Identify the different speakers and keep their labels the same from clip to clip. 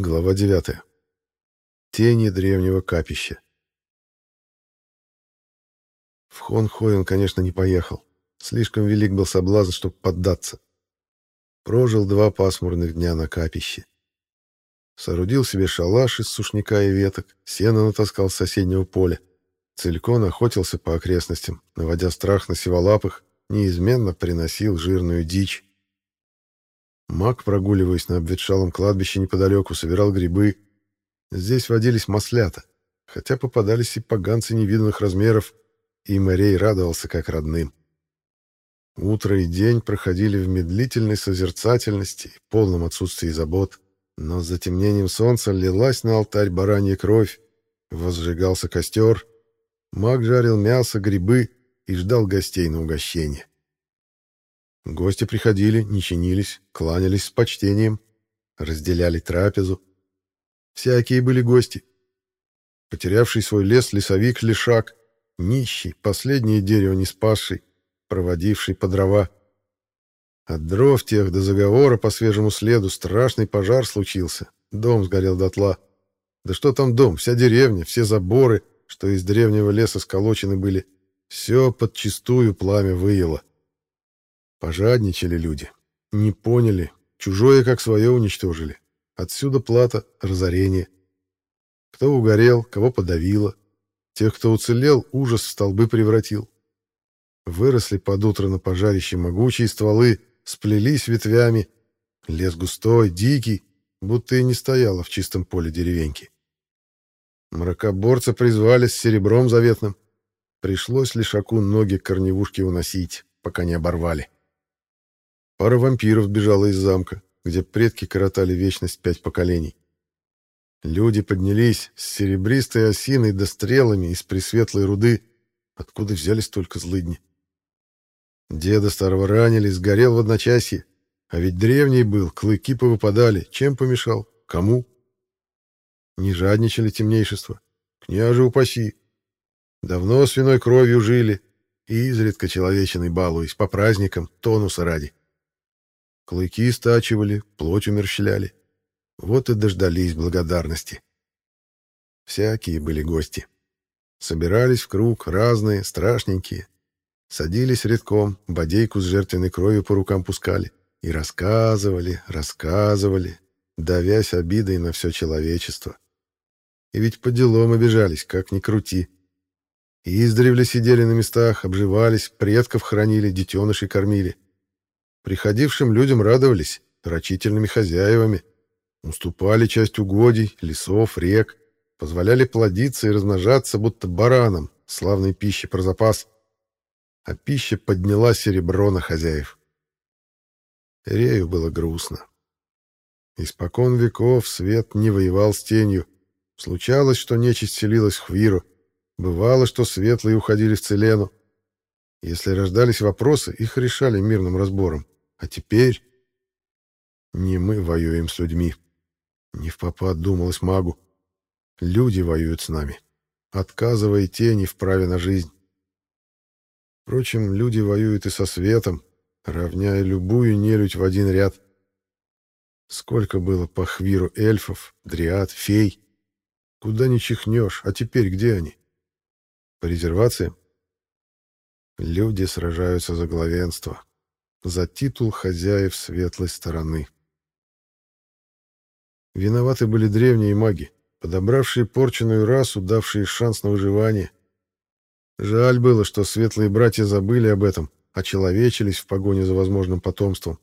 Speaker 1: Глава 9. Тени древнего капища. В Хон-Хой он, конечно, не поехал. Слишком велик был соблазн, чтобы поддаться. Прожил два пасмурных дня на капище. Соорудил себе шалаш из сушняка и веток, сено натаскал с соседнего поля. Целиком охотился по окрестностям, наводя страх на сиволапых, неизменно приносил жирную дичь. Маг, прогуливаясь на обветшалом кладбище неподалеку, собирал грибы. Здесь водились маслята, хотя попадались и поганцы невиданных размеров, и Морей радовался как родным. Утро и день проходили в медлительной созерцательности и полном отсутствии забот, но с затемнением солнца лилась на алтарь баранья кровь, возжигался костер, маг жарил мясо, грибы и ждал гостей на угощение. Гости приходили, не чинились, кланялись с почтением, разделяли трапезу. Всякие были гости. Потерявший свой лес лесовик Лешак, нищий, последнее дерево не спасший, проводивший по дрова. От дров тех до заговора по свежему следу страшный пожар случился. Дом сгорел дотла. Да что там дом, вся деревня, все заборы, что из древнего леса сколочены были, все подчистую пламя выело. Пожадничали люди. Не поняли. Чужое как свое уничтожили. Отсюда плата, разорение. Кто угорел, кого подавило. Тех, кто уцелел, ужас в столбы превратил. Выросли под утро на пожарище могучие стволы, сплелись ветвями. Лес густой, дикий, будто и не стояло в чистом поле деревеньки. Мракоборца призвали с серебром заветным. Пришлось лишаку ноги корневушки уносить, пока не оборвали. Пара вампиров бежала из замка, где предки коротали вечность пять поколений. Люди поднялись с серебристой осиной да стрелами из пресветлой руды, откуда взялись только злыдни. Деда старого ранили, сгорел в одночасье, а ведь древний был, клыки повыпадали, чем помешал, кому? Не жадничали темнейшество, княже упаси. Давно свиной кровью жили, и изредка человечиной балуясь, по праздникам, тонуса ради. Клыки стачивали, плоть умерщвляли. Вот и дождались благодарности. Всякие были гости. Собирались в круг, разные, страшненькие. Садились редком, бодейку с жертвенной кровью по рукам пускали. И рассказывали, рассказывали, давясь обидой на все человечество. И ведь по делам обижались, как ни крути. И издревле сидели на местах, обживались, предков хранили, детенышей кормили. Приходившим людям радовались, рачительными хозяевами, уступали часть угодий, лесов, рек, позволяли плодиться и размножаться, будто баранам, славной пищи про запас. А пища подняла серебро на хозяев. Рею было грустно. Испокон веков свет не воевал с тенью. Случалось, что нечисть селилась в Хвиру. Бывало, что светлые уходили в Целену. Если рождались вопросы, их решали мирным разбором. А теперь... Не мы воюем с людьми. Не в попад думалось магу. Люди воюют с нами, отказывая тени в праве на жизнь. Впрочем, люди воюют и со светом, равняя любую нелюдь в один ряд. Сколько было по хвиру эльфов, дриад, фей. Куда ни чихнешь, а теперь где они? По резервациям? Люди сражаются за главенство за титул хозяев светлой стороны. Виноваты были древние маги, подобравшие порченную расу, давшие шанс на выживание. Жаль было, что светлые братья забыли об этом, очеловечились в погоне за возможным потомством.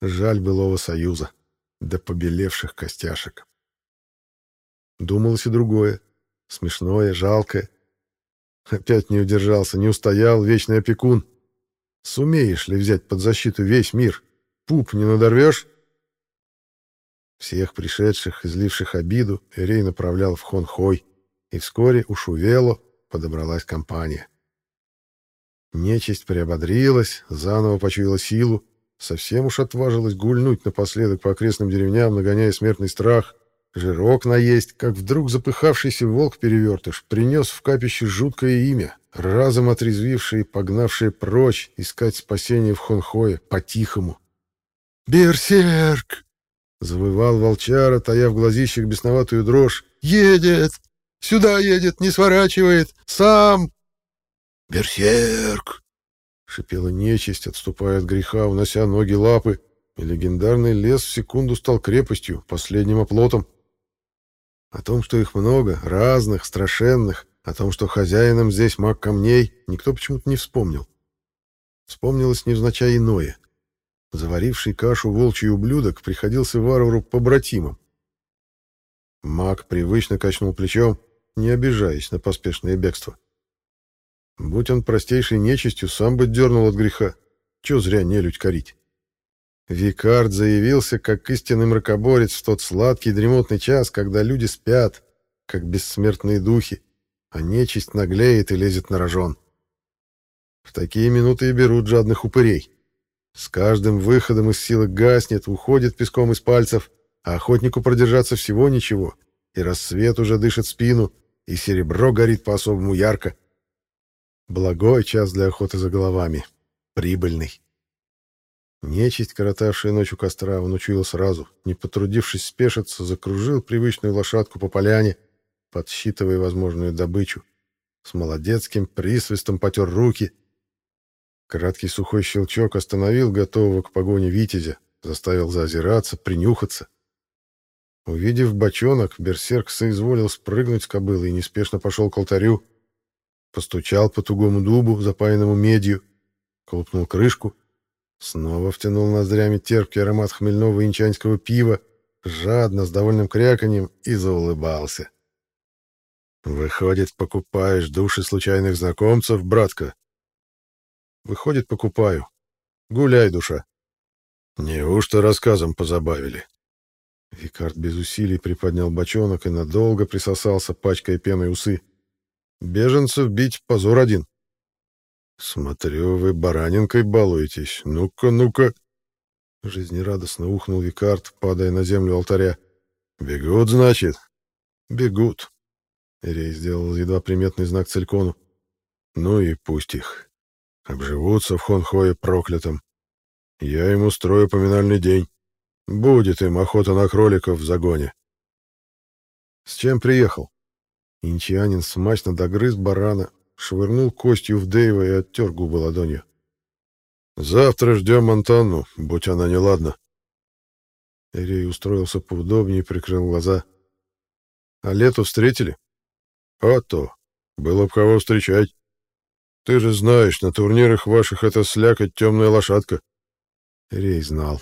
Speaker 1: Жаль былого союза, до побелевших костяшек. Думалось и другое, смешное, жалкое. Опять не удержался, не устоял вечный опекун. Сумеешь ли взять под защиту весь мир? Пуп не надорвешь? Всех пришедших, изливших обиду, Эрей направлял в Хон-Хой, и вскоре у Шувело подобралась компания. Нечисть приободрилась, заново почуяла силу, совсем уж отважилась гульнуть напоследок по окрестным деревням, нагоняя смертный страх, жирок наесть, как вдруг запыхавшийся волк-перевертыш принес в капище жуткое имя разом отрезвившие и погнавшие прочь искать спасения в Хонхое по-тихому. «Берсерк!» Завывал волчара, тая в глазищах бесноватую дрожь. «Едет! Сюда едет, не сворачивает! Сам!» «Берсерк!» — шипела нечисть, отступая от греха, унося ноги лапы, и легендарный лес в секунду стал крепостью, последним оплотом. О том, что их много, разных, страшенных, о том, что хозяином здесь маг камней, никто почему-то не вспомнил. Вспомнилось невзначай иное. Заваривший кашу волчий ублюдок приходился варвару побратимом. Маг привычно качнул плечом, не обижаясь на поспешное бегство. Будь он простейшей нечистью, сам бы дернул от греха. Чего зря нелюдь корить. Викард заявился как истинный мракоборец в тот сладкий дремотный час, когда люди спят, как бессмертные духи, а нечисть наглеет и лезет на рожон. В такие минуты и берут жадных упырей. С каждым выходом из силы гаснет, уходит песком из пальцев, а охотнику продержаться всего ничего, и рассвет уже дышит спину, и серебро горит по-особому ярко. Благой час для охоты за головами. Прибыльный. Нечисть, коротавшая ночь у костра, он учуял сразу. Не потрудившись спешиться, закружил привычную лошадку по поляне, подсчитывая возможную добычу. С молодецким присвистом потер руки — Краткий сухой щелчок остановил готового к погоне Витязя, заставил заозираться, принюхаться. Увидев бочонок, берсерк соизволил спрыгнуть с кобылы и неспешно пошел к алтарю. Постучал по тугому дубу, запаянному медью, колупнул крышку, снова втянул ноздрями терпкий аромат хмельного инчанского пива, жадно, с довольным кряканьем, и заулыбался. «Выходит, покупаешь души случайных знакомцев, братка?» Выходит, покупаю. Гуляй, душа. Неужто рассказом позабавили? Викард без усилий приподнял бочонок и надолго присосался, пачкая пеной усы. Беженцев бить позор один. Смотрю, вы баранинкой балуетесь. Ну-ка, ну-ка. Жизнерадостно ухнул Викард, падая на землю алтаря. Бегут, значит? Бегут. Ирей сделал едва приметный знак Целькону. Ну и пусть их. Обживутся в Хонхое проклятом. Я им устрою поминальный день. Будет им охота на кроликов в загоне. С чем приехал? Инчанин смачно догрыз барана, швырнул костью в Дэйва и оттер губы ладонью. Завтра ждем Монтану, будь она неладна. Эрей устроился поудобнее и прикрыл глаза. А лето встретили? А то. Было б кого встречать. Ты же знаешь, на турнирах ваших это слякоть темная лошадка. Рей знал.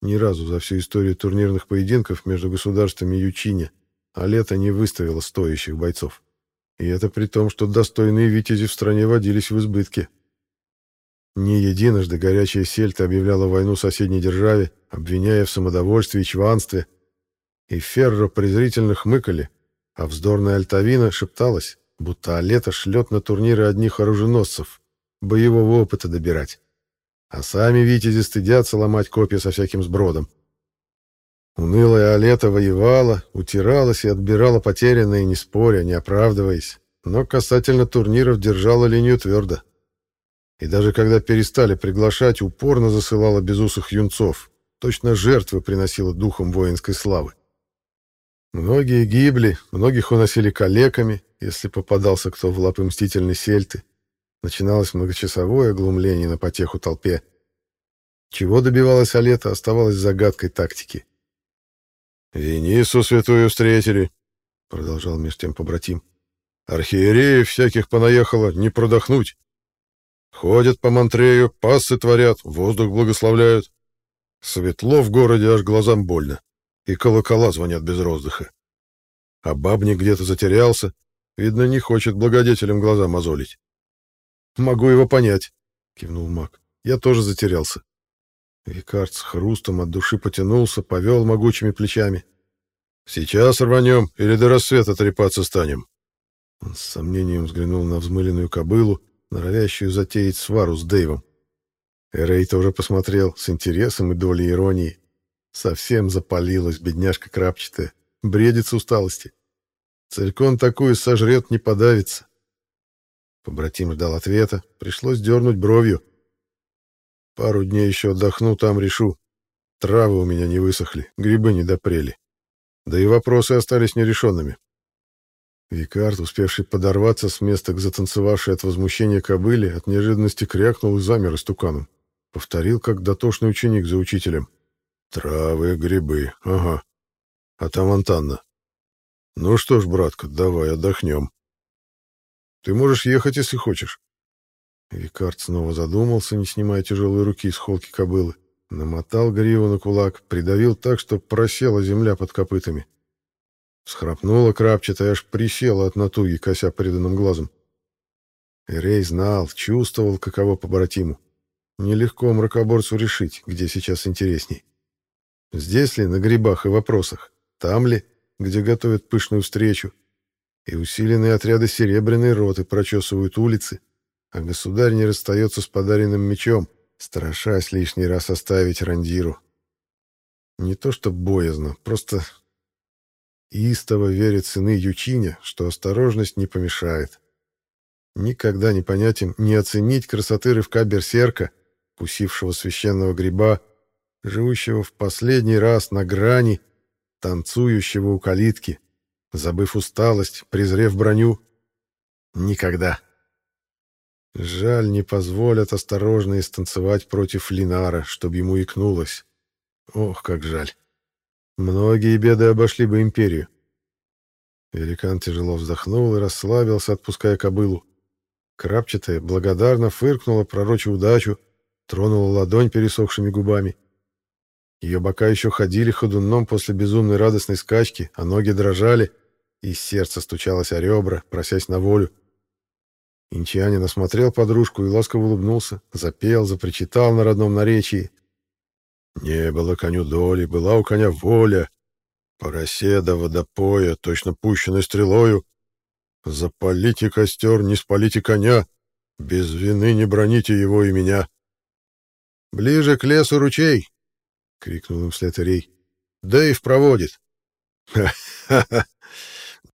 Speaker 1: Ни разу за всю историю турнирных поединков между государствами Ючиня Алета не выставила стоящих бойцов. И это при том, что достойные витязи в стране водились в избытке. Не единожды горячая сельта объявляла войну соседней державе, обвиняя в самодовольстве и чванстве. И Ферро презрительно хмыкали, а вздорная Альтавина шепталась, будто Алета шлет на турниры одних оруженосцев, боевого опыта добирать. А сами витязи стыдятся ломать копья со всяким сбродом. Унылая Алета воевала, утиралась и отбирала потерянные, не споря, не оправдываясь, но касательно турниров держала линию твердо. И даже когда перестали приглашать, упорно засылала безусых юнцов, точно жертвы приносила духом воинской славы. Многие гибли, многих уносили калеками, если попадался кто в лапы мстительной сельты. Начиналось многочасовое глумление на потеху толпе. Чего добивалась Алета, оставалось загадкой тактики. «Венису святую встретили», — продолжал меж тем побратим. «Архиереев всяких понаехало, не продохнуть. Ходят по Монтрею, пассы творят, воздух благословляют. Светло в городе, аж глазам больно и колокола звонят без роздыха. А бабник где-то затерялся, видно, не хочет благодетелям глаза мозолить. «Могу его понять», — кивнул маг. «Я тоже затерялся». Викард с хрустом от души потянулся, повел могучими плечами. «Сейчас рванем или до рассвета трепаться станем?» Он с сомнением взглянул на взмыленную кобылу, норовящую затеять свару с Дэйвом. Эрей тоже посмотрел с интересом и долей иронии. Совсем запалилась бедняжка крапчатая, бредит с усталости. Целькон такую сожрет, не подавится. Побратим ждал ответа, пришлось дернуть бровью. Пару дней еще отдохну, там решу. Травы у меня не высохли, грибы не допрели. Да и вопросы остались нерешенными. Викард, успевший подорваться с места к затанцевавшей от возмущения кобыле, от неожиданности крякнул и замер истуканом. Повторил, как дотошный ученик за учителем. «Травы, грибы, ага. А там Антанна. Ну что ж, братка, давай отдохнем. Ты можешь ехать, если хочешь». Викард снова задумался, не снимая тяжелые руки с холки кобылы. Намотал гриву на кулак, придавил так, что просела земля под копытами. Схрапнула крапчатая, аж присела от натуги, кося преданным глазом. Рей знал, чувствовал, каково побратиму. Нелегко мракоборцу решить, где сейчас интересней. Здесь ли, на грибах и вопросах? Там ли, где готовят пышную встречу? И усиленные отряды серебряной роты прочесывают улицы, а государь не расстается с подаренным мечом, страшась лишний раз оставить рандиру. Не то что боязно, просто Истово верит сыны Ючиня, что осторожность не помешает. Никогда не понять им, не оценить красоты рывка берсерка, кусившего священного гриба, живущего в последний раз на грани, танцующего у калитки, забыв усталость, презрев броню. Никогда. Жаль, не позволят осторожно истанцевать против Линара, чтобы ему икнулось. Ох, как жаль. Многие беды обошли бы империю. Великан тяжело вздохнул и расслабился, отпуская кобылу. Крапчатая благодарно фыркнула, пророча удачу, тронула ладонь пересохшими губами. Ее бока еще ходили ходуном после безумной радостной скачки, а ноги дрожали, и сердце стучалось о ребра, просясь на волю. Инчанин осмотрел подружку и ласково улыбнулся, запел, запричитал на родном наречии, не было коню доли, была у коня воля. По росе до водопоя, точно пущенной стрелою. Запалите костер, не спалите коня, без вины не броните его и меня. «Ближе к лесу ручей!» — крикнул им вслед Ирей. «Дэйв проводит!» «Ха-ха-ха!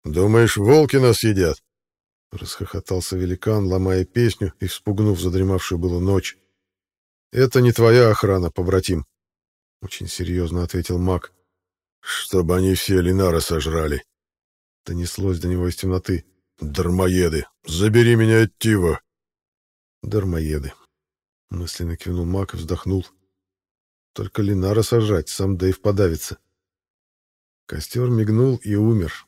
Speaker 1: Думаешь, волки нас едят?» — расхохотался великан, ломая песню и вспугнув задремавшую было ночь. «Это не твоя охрана, побратим. — очень серьезно ответил маг. «Чтобы они все Линара сожрали!» Донеслось до него из темноты. «Дармоеды! Забери меня от Тива!» «Дармоеды!» — мысленно кивнул маг и вздохнул. «Только Линара сажать, сам Дэйв подавится». Костер мигнул и умер,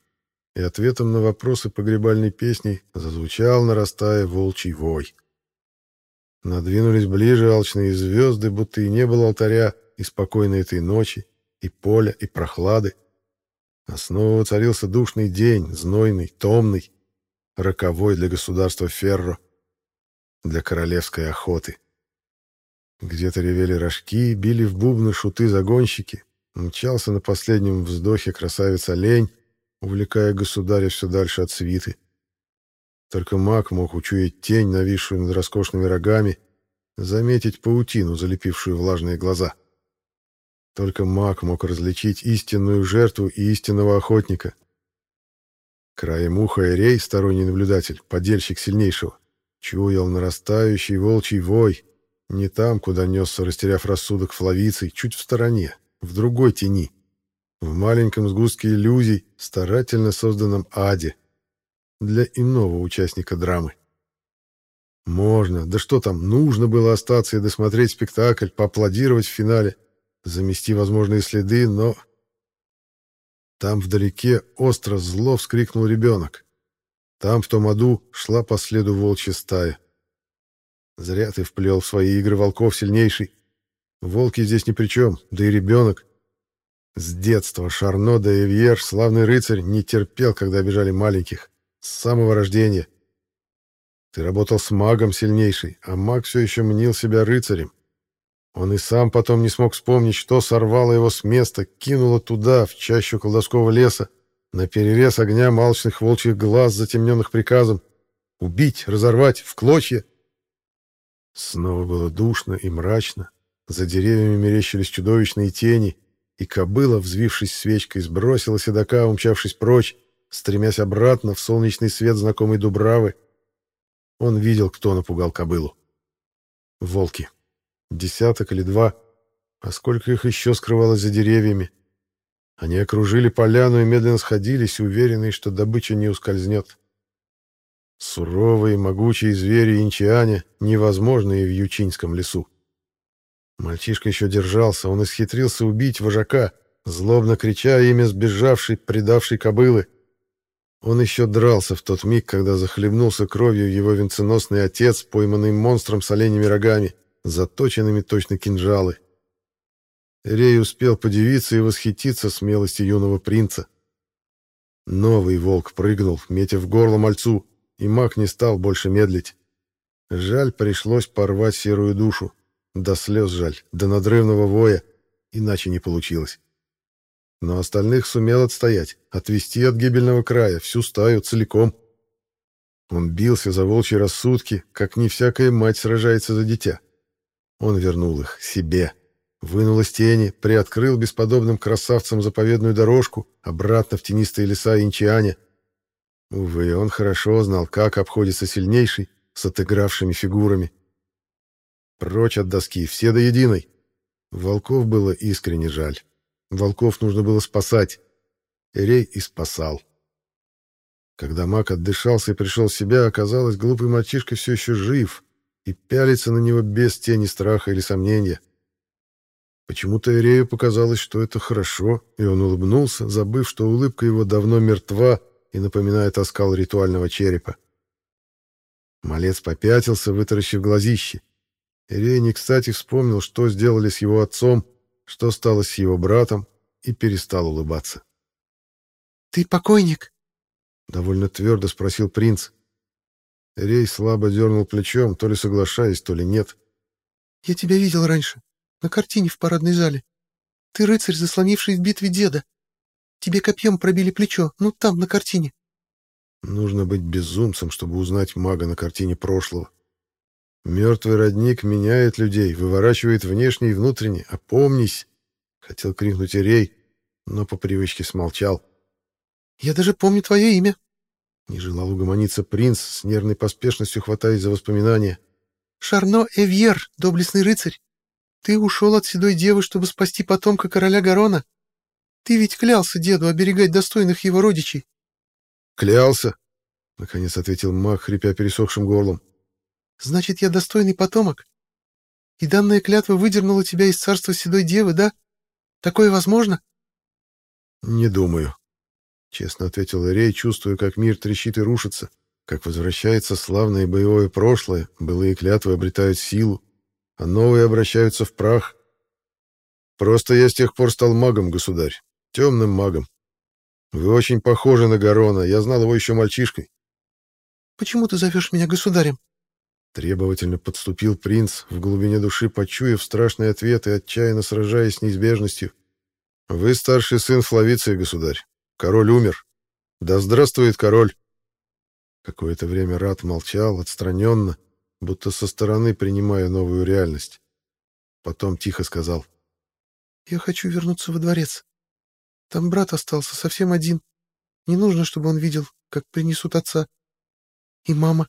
Speaker 1: и ответом на вопросы погребальной песни зазвучал, нарастая волчий вой. Надвинулись ближе алчные звезды, будто и не было алтаря, и спокойной этой ночи, и поля, и прохлады. А снова царился душный день, знойный, томный, роковой для государства Ферро, для королевской охоты. Где-то ревели рожки, били в бубны шуты-загонщики, мчался на последнем вздохе красавица-лень, увлекая государя все дальше от свиты. Только маг мог учуять тень, нависшую над роскошными рогами, заметить паутину, залепившую влажные глаза. Только маг мог различить истинную жертву и истинного охотника. Краем уха Эрей, сторонний наблюдатель, подельщик сильнейшего, чуял нарастающий волчий вой, не там, куда несся, растеряв рассудок флавицей, чуть в стороне, в другой тени, в маленьком сгустке иллюзий, старательно созданном аде, для иного участника драмы. Можно, да что там, нужно было остаться и досмотреть спектакль, поаплодировать в финале, замести возможные следы, но... Там вдалеке остро зло вскрикнул ребенок. Там, в том аду, шла по следу волчья стая. Зря ты вплел в свои игры волков сильнейший. Волки здесь ни при чем, да и ребенок. С детства Шарно де Эвьер, славный рыцарь, не терпел, когда обижали маленьких. С самого рождения. Ты работал с магом сильнейший, а маг все еще мнил себя рыцарем. Он и сам потом не смог вспомнить, что сорвало его с места, кинуло туда, в чащу колдовского леса, на перерез огня малчных волчьих глаз, затемненных приказом. Убить, разорвать, в клочья. Снова было душно и мрачно. За деревьями мерещились чудовищные тени, и кобыла, взвившись свечкой, сбросила седока, умчавшись прочь, стремясь обратно в солнечный свет знакомой Дубравы. Он видел, кто напугал кобылу. Волки. Десяток или два. А сколько их еще скрывалось за деревьями? Они окружили поляну и медленно сходились, уверенные, что добыча не ускользнет. Суровые, могучие звери инчиане, невозможные в Ючинском лесу. Мальчишка еще держался, он исхитрился убить вожака, злобно крича имя сбежавшей, предавшей кобылы. Он еще дрался в тот миг, когда захлебнулся кровью его венценосный отец, пойманный монстром с оленями рогами, заточенными точно кинжалы. Рей успел подивиться и восхититься смелостью юного принца. Новый волк прыгнул, метя в горло мальцу, и маг не стал больше медлить. Жаль, пришлось порвать серую душу. До слез жаль, до надрывного воя, иначе не получилось. Но остальных сумел отстоять, отвести от гибельного края всю стаю целиком. Он бился за волчьи рассудки, как не всякая мать сражается за дитя. Он вернул их себе, вынул из тени, приоткрыл бесподобным красавцам заповедную дорожку обратно в тенистые леса Инчианя. Увы, он хорошо знал, как обходится сильнейший с отыгравшими фигурами. Прочь от доски, все до единой. Волков было искренне жаль. Волков нужно было спасать. Эрей и спасал. Когда маг отдышался и пришел в себя, оказалось, глупый мальчишка все еще жив и пялится на него без тени страха или сомнения. Почему-то Эрею показалось, что это хорошо, и он улыбнулся, забыв, что улыбка его давно мертва и напоминает оскал ритуального черепа. Малец попятился, вытаращив глазище. Эрей не кстати вспомнил, что сделали с его отцом, что стало с его братом, и перестал улыбаться.
Speaker 2: «Ты покойник?»
Speaker 1: — довольно твердо спросил принц. Рей слабо дернул плечом, то ли соглашаясь, то ли нет.
Speaker 2: «Я тебя видел раньше, на картине в парадной зале. Ты рыцарь, заслонивший в битве деда. Тебе копьем пробили плечо, ну там, на картине».
Speaker 1: Нужно быть безумцем, чтобы узнать мага на картине прошлого. Мертвый родник меняет людей, выворачивает внешне и внутренне. Опомнись!» Хотел крикнуть Ирей, но по привычке смолчал.
Speaker 2: «Я даже помню твое имя!»
Speaker 1: Не желал угомониться принц, с нервной поспешностью хватаясь за воспоминания.
Speaker 2: «Шарно Эвьер, доблестный рыцарь! Ты ушел от седой девы, чтобы спасти потомка короля Гарона. Ты ведь клялся деду оберегать достойных его родичей!»
Speaker 1: «Клялся!» — наконец ответил маг, хрипя пересохшим горлом.
Speaker 2: Значит, я достойный потомок. И данная клятва выдернула тебя из царства седой девы, да? Такое возможно?
Speaker 1: Не думаю, честно ответил Ирей, чувствуя, как мир трещит и рушится, как возвращается славное боевое прошлое, былые клятвы обретают силу, а новые обращаются в прах. Просто я с тех пор стал магом, государь, темным магом. Вы очень похожи на Гарона, я знал его еще мальчишкой.
Speaker 2: Почему ты зовешь меня государем?
Speaker 1: Требовательно подступил принц, в глубине души почуяв страшный ответ и отчаянно сражаясь с неизбежностью. «Вы старший сын Флавиции, государь. Король умер. Да здравствует король!» Какое-то время Рат молчал, отстраненно, будто со стороны принимая новую реальность. Потом тихо сказал.
Speaker 2: «Я хочу вернуться во дворец. Там брат остался совсем один. Не нужно, чтобы он видел, как принесут отца. И мама.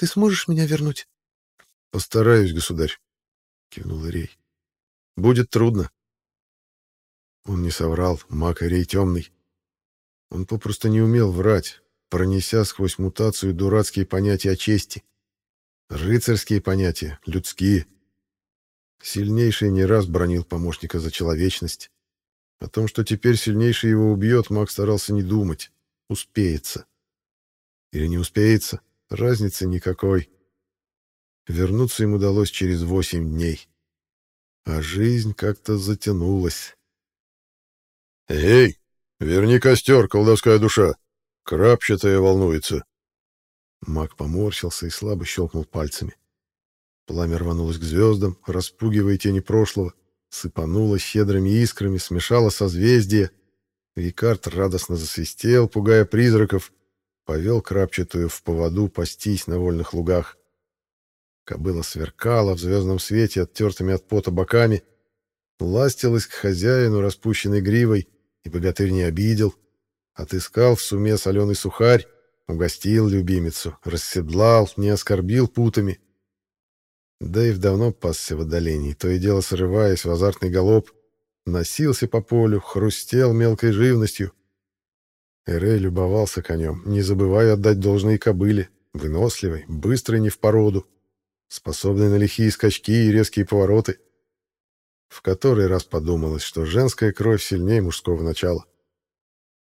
Speaker 2: Ты сможешь меня вернуть?
Speaker 1: — Постараюсь, государь, — кивнул Ирей. — Будет трудно. Он не соврал, маг Ирей темный. Он попросту не умел врать, пронеся сквозь мутацию дурацкие понятия о чести. Рыцарские понятия, людские. Сильнейший не раз бронил помощника за человечность. О том, что теперь сильнейший его убьет, маг старался не думать. Успеется. Или не успеется. Разницы никакой. Вернуться им удалось через восемь дней. А жизнь как-то затянулась. «Эй, верни костер, колдовская душа! Крапчатая волнуется!» Маг поморщился и слабо щелкнул пальцами. Пламя рванулось к звездам, распугивая тени прошлого, сыпануло щедрыми искрами, смешало созвездия. Викард радостно засвистел, пугая призраков, повел крапчатую в поводу пастись на вольных лугах. Кобыла сверкала в звездном свете оттертыми от пота боками, ластилась к хозяину распущенной гривой, и богатырь не обидел. Отыскал в суме соленый сухарь, угостил любимицу, расседлал, не оскорбил путами. Дэйв давно пасся в отдалении, то и дело срываясь в азартный галоп, носился по полю, хрустел мелкой живностью. Эрей любовался конем, не забывая отдать должные кобыле, выносливой, быстрой не в породу, способной на лихие скачки и резкие повороты. В который раз подумалось, что женская кровь сильнее мужского начала.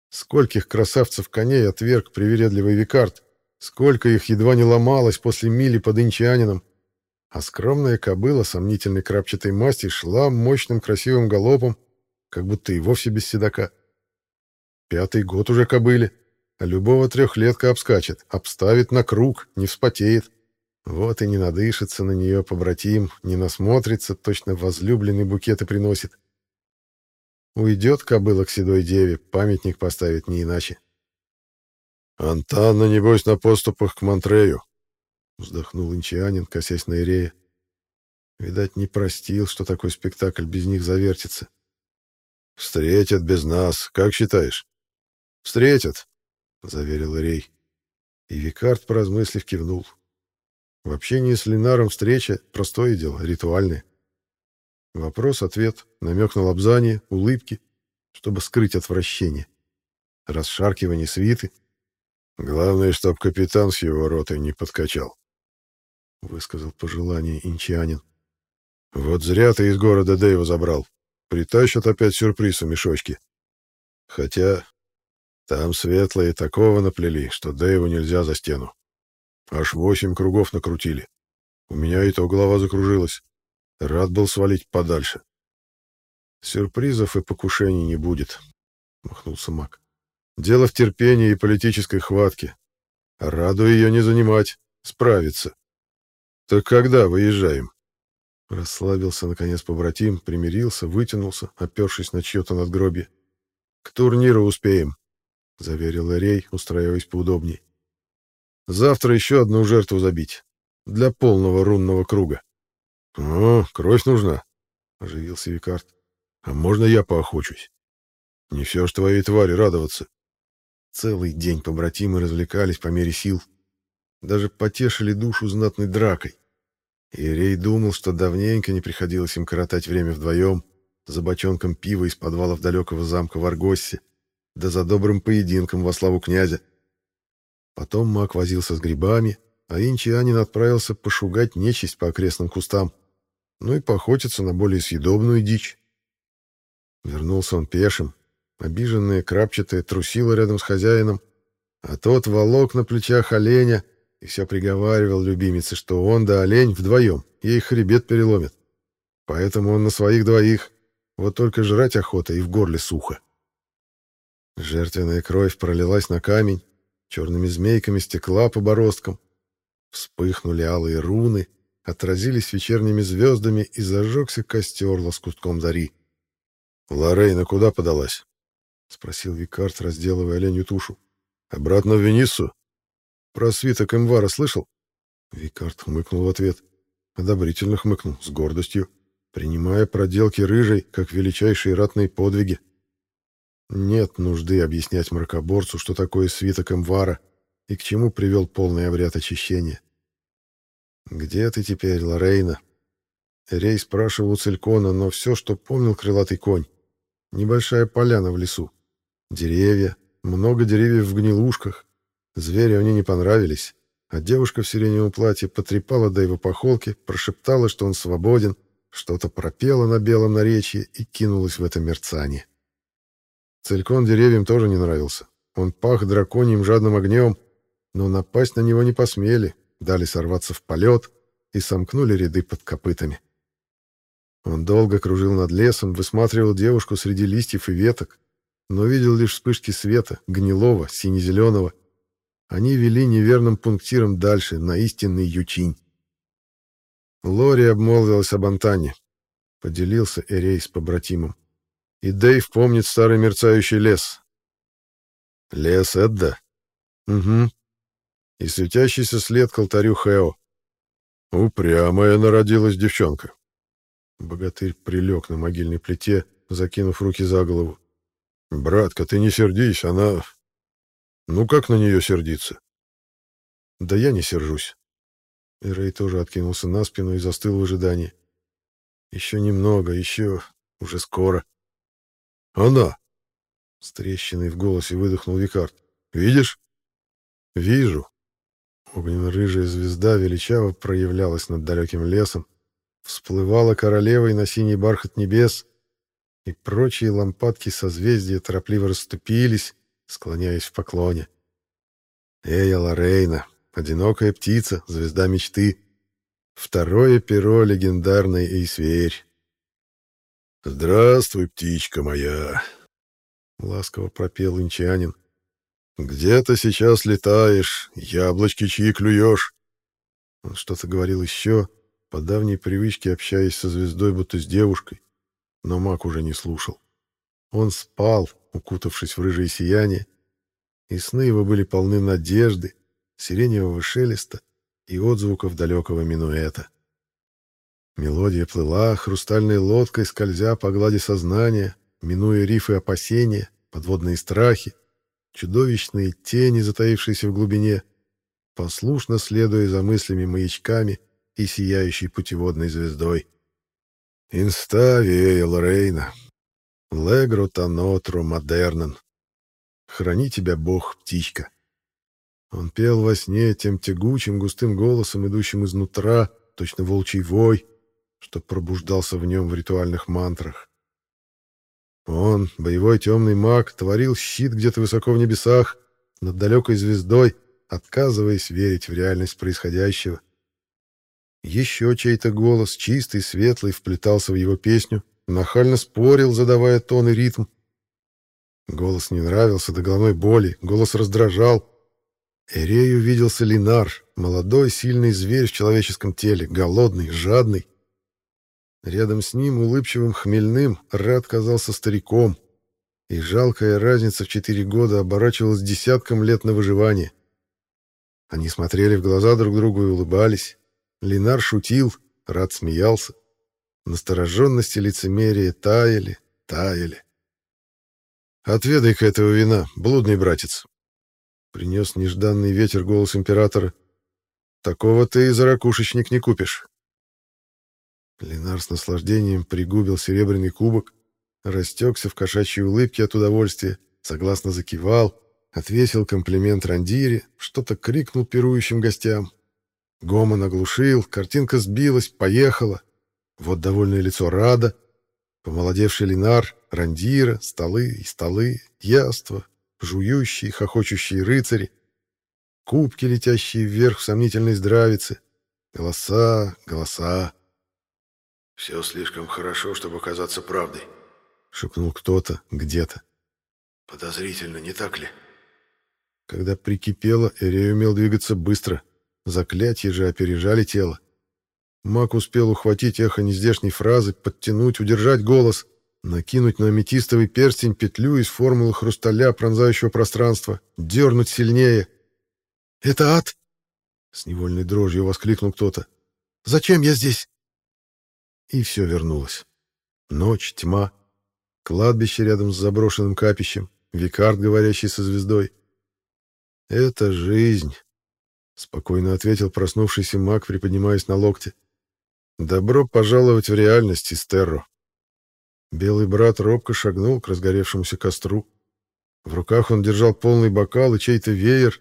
Speaker 1: Скольких красавцев коней отверг привередливый Викард, сколько их едва не ломалось после мили под инчанином, а скромная кобыла сомнительной крапчатой масти шла мощным красивым галопом, как будто и вовсе без седока. Пятый год уже кобыле, а любого трехлетка обскачет, обставит на круг, не вспотеет. Вот и не надышится на нее побратим, не насмотрится, точно возлюбленный букеты приносит. Уйдет кобыла к седой деве, памятник поставит не иначе.
Speaker 3: «Антанна, небось, на поступах к Монтрею»,
Speaker 1: Вздохнул инчанин, косясь на Ирея. Видать, не простил, что такой спектакль без них завертится.
Speaker 3: «Встретят без нас, как считаешь?»
Speaker 1: «Встретят», — заверил Ирей. И Викард, поразмыслив, кивнул. В общении с Ленаром встреча — простое дело, ритуальное. Вопрос-ответ, намек на лобзание, улыбки, чтобы скрыть отвращение. Расшаркивание свиты.
Speaker 3: Главное, чтоб капитан с его ротой не подкачал
Speaker 1: высказал пожелание инчанин.
Speaker 3: Вот зря ты из города Дэйва забрал. Притащат опять сюрприз в мешочке. Хотя там светлые такого наплели, что Дэйву нельзя за стену. Аж восемь кругов накрутили. У меня и то голова закружилась. Рад был свалить подальше.
Speaker 1: Сюрпризов и покушений не будет, махнулся Мак. Дело в терпении и политической хватке. Раду ее не занимать, справиться. «Так когда выезжаем?» Расслабился, наконец, побратим, примирился, вытянулся, опершись на чье-то надгробие. «К турниру успеем», — заверил Эрей, устраиваясь поудобней. «Завтра еще одну жертву забить. Для полного рунного круга».
Speaker 3: «О, кровь нужна», —
Speaker 1: оживился Викард.
Speaker 3: «А можно я поохочусь? Не все ж твоей твари радоваться».
Speaker 1: Целый день побратимы развлекались по мере сил, даже потешили душу знатной дракой. Ирей думал, что давненько не приходилось им коротать время вдвоем, за бочонком пива из подвалов далекого замка в Аргоссе, да за добрым поединком во славу князя. Потом маг возился с грибами, а инчианин отправился пошугать нечисть по окрестным кустам, ну и поохотиться на более съедобную дичь. Вернулся он пешим. Обиженная крапчатая трусила рядом с хозяином, а тот волок на плечах оленя, и все приговаривал любимице, что он да олень вдвоем, ей хребет переломит. Поэтому он на своих двоих, вот только жрать охота и в горле сухо. Жертвенная кровь пролилась на камень, черными змейками стекла по бороздкам. Вспыхнули алые руны, отразились вечерними звездами и зажегся костер лоскутком зари.
Speaker 3: «Лорейна куда подалась?»
Speaker 1: — спросил Викард, разделывая оленью тушу.
Speaker 3: «Обратно в Венису?»
Speaker 1: Про свиток Эмвара слышал? Викард хмыкнул в ответ. Одобрительно хмыкнул, с гордостью, принимая проделки рыжей как величайшие ратные подвиги. Нет нужды объяснять мракоборцу, что такое свиток Эмвара и к чему привел полный обряд очищения. «Где ты теперь, Лорейна?» Рей спрашивал у Целькона, но все, что помнил крылатый конь. Небольшая поляна в лесу. Деревья, много деревьев в гнилушках, Звери мне не понравились, а девушка в сиреневом платье потрепала Дэйва по холке, прошептала, что он свободен, что-то пропела на белом наречии и кинулась в это мерцание. Целькон деревьям тоже не нравился. Он пах драконьим жадным огнем, но напасть на него не посмели, дали сорваться в полет и сомкнули ряды под копытами. Он долго кружил над лесом, высматривал девушку среди листьев и веток, но видел лишь вспышки света, гнилого, сине-зеленого, они вели неверным пунктиром дальше, на истинный ючинь. Лори обмолвилась об Антане. Поделился Эрей с побратимом. И Дэйв помнит старый мерцающий лес.
Speaker 3: Лес Эдда?
Speaker 1: Угу. И светящийся след к алтарю Хео.
Speaker 3: Упрямая народилась девчонка.
Speaker 1: Богатырь прилег на могильной плите, закинув руки за голову.
Speaker 3: «Братка, ты не сердись, она ну как на нее сердиться?
Speaker 1: Да я не сержусь. И Рэй тоже откинулся на спину и застыл в ожидании. Еще немного, еще... уже скоро. «Она!» — с трещиной в голосе выдохнул Викард. «Видишь?» «Вижу». Огненно-рыжая звезда величаво проявлялась над далеким лесом, всплывала королевой на синий бархат небес, и прочие лампадки созвездия торопливо расступились, склоняясь в поклоне. Эя Лорейна, одинокая птица, звезда мечты. Второе перо легендарной Эйсверь.
Speaker 3: «Здравствуй, птичка моя!» — ласково пропел инчанин. «Где ты сейчас летаешь? Яблочки чьи клюешь?»
Speaker 1: Он что-то говорил еще, по давней привычке общаясь со звездой, будто с девушкой, но маг уже не слушал. Он спал, укутавшись в рыжее сияние, и сны его были полны надежды, сиреневого шелеста и отзвуков далекого минуэта. Мелодия плыла хрустальной лодкой, скользя по глади сознания, минуя рифы опасения, подводные страхи, чудовищные тени, затаившиеся в глубине, послушно следуя за мыслями-маячками и сияющей путеводной звездой. «Инставия Лорейна, легро танотро модернен, храни тебя Бог, птичка». Он пел во сне тем тягучим густым голосом, идущим изнутра, точно волчий вой, что пробуждался в нем в ритуальных мантрах. Он, боевой темный маг, творил щит где-то высоко в небесах, над далекой звездой, отказываясь верить в реальность происходящего. Еще чей-то голос, чистый, светлый, вплетался в его песню, нахально спорил, задавая тон и ритм. Голос не нравился до головной боли, голос раздражал. Эрею виделся Линар, молодой, сильный зверь в человеческом теле, голодный, жадный, Рядом с ним, улыбчивым хмельным, Рад казался стариком, и жалкая разница в четыре года оборачивалась десятком лет на выживание. Они смотрели в глаза друг другу и улыбались. Линар шутил, Рад смеялся. Настороженность и лицемерие таяли, таяли. «Отведай-ка этого вина, блудный братец!» Принес нежданный ветер голос императора. «Такого ты и за ракушечник не купишь». Ленар с наслаждением пригубил серебряный кубок, растекся в кошачьей улыбке от удовольствия, согласно закивал, отвесил комплимент Рандире, что-то крикнул пирующим гостям. Гомон оглушил, картинка сбилась, поехала. Вот довольное лицо Рада, помолодевший Ленар, Рандира, столы и столы, яства, жующие, хохочущие рыцари, кубки, летящие вверх в сомнительной здравице, голоса, голоса.
Speaker 3: «Все слишком хорошо, чтобы казаться правдой», —
Speaker 1: шепнул кто-то где-то.
Speaker 3: «Подозрительно, не так ли?»
Speaker 1: Когда прикипело, Эрей умел двигаться быстро. Заклятия же опережали тело. Маг успел ухватить эхо нездешней фразы, подтянуть, удержать голос, накинуть на аметистовый перстень петлю из формулы хрусталя, пронзающего пространство, дернуть сильнее. «Это ад!» — с невольной дрожью воскликнул кто-то. «Зачем я здесь?» И все вернулось. Ночь, тьма, кладбище рядом с заброшенным капищем, викард, говорящий со звездой. «Это жизнь», — спокойно ответил проснувшийся маг, приподнимаясь на локте. «Добро пожаловать в реальность, Истерро». Белый брат робко шагнул к разгоревшемуся костру. В руках он держал полный бокал и чей-то веер.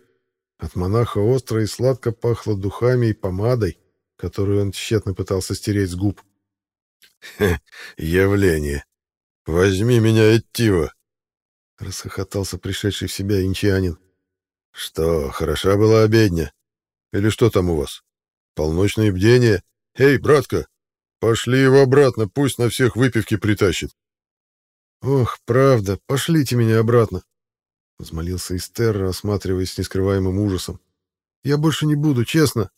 Speaker 1: От монаха остро и сладко пахло духами и помадой, которую он тщетно пытался стереть с губ.
Speaker 3: явление. Возьми меня, Эттива!»
Speaker 1: — расхохотался пришедший в себя инчанин.
Speaker 3: «Что, хороша была обедня? Или что там у вас? Полночное бдение? Эй, братка, пошли его обратно, пусть на всех выпивки притащит».
Speaker 1: «Ох, правда, пошлите меня обратно!» — взмолился Истерра, осматриваясь с нескрываемым ужасом. «Я больше не буду, честно.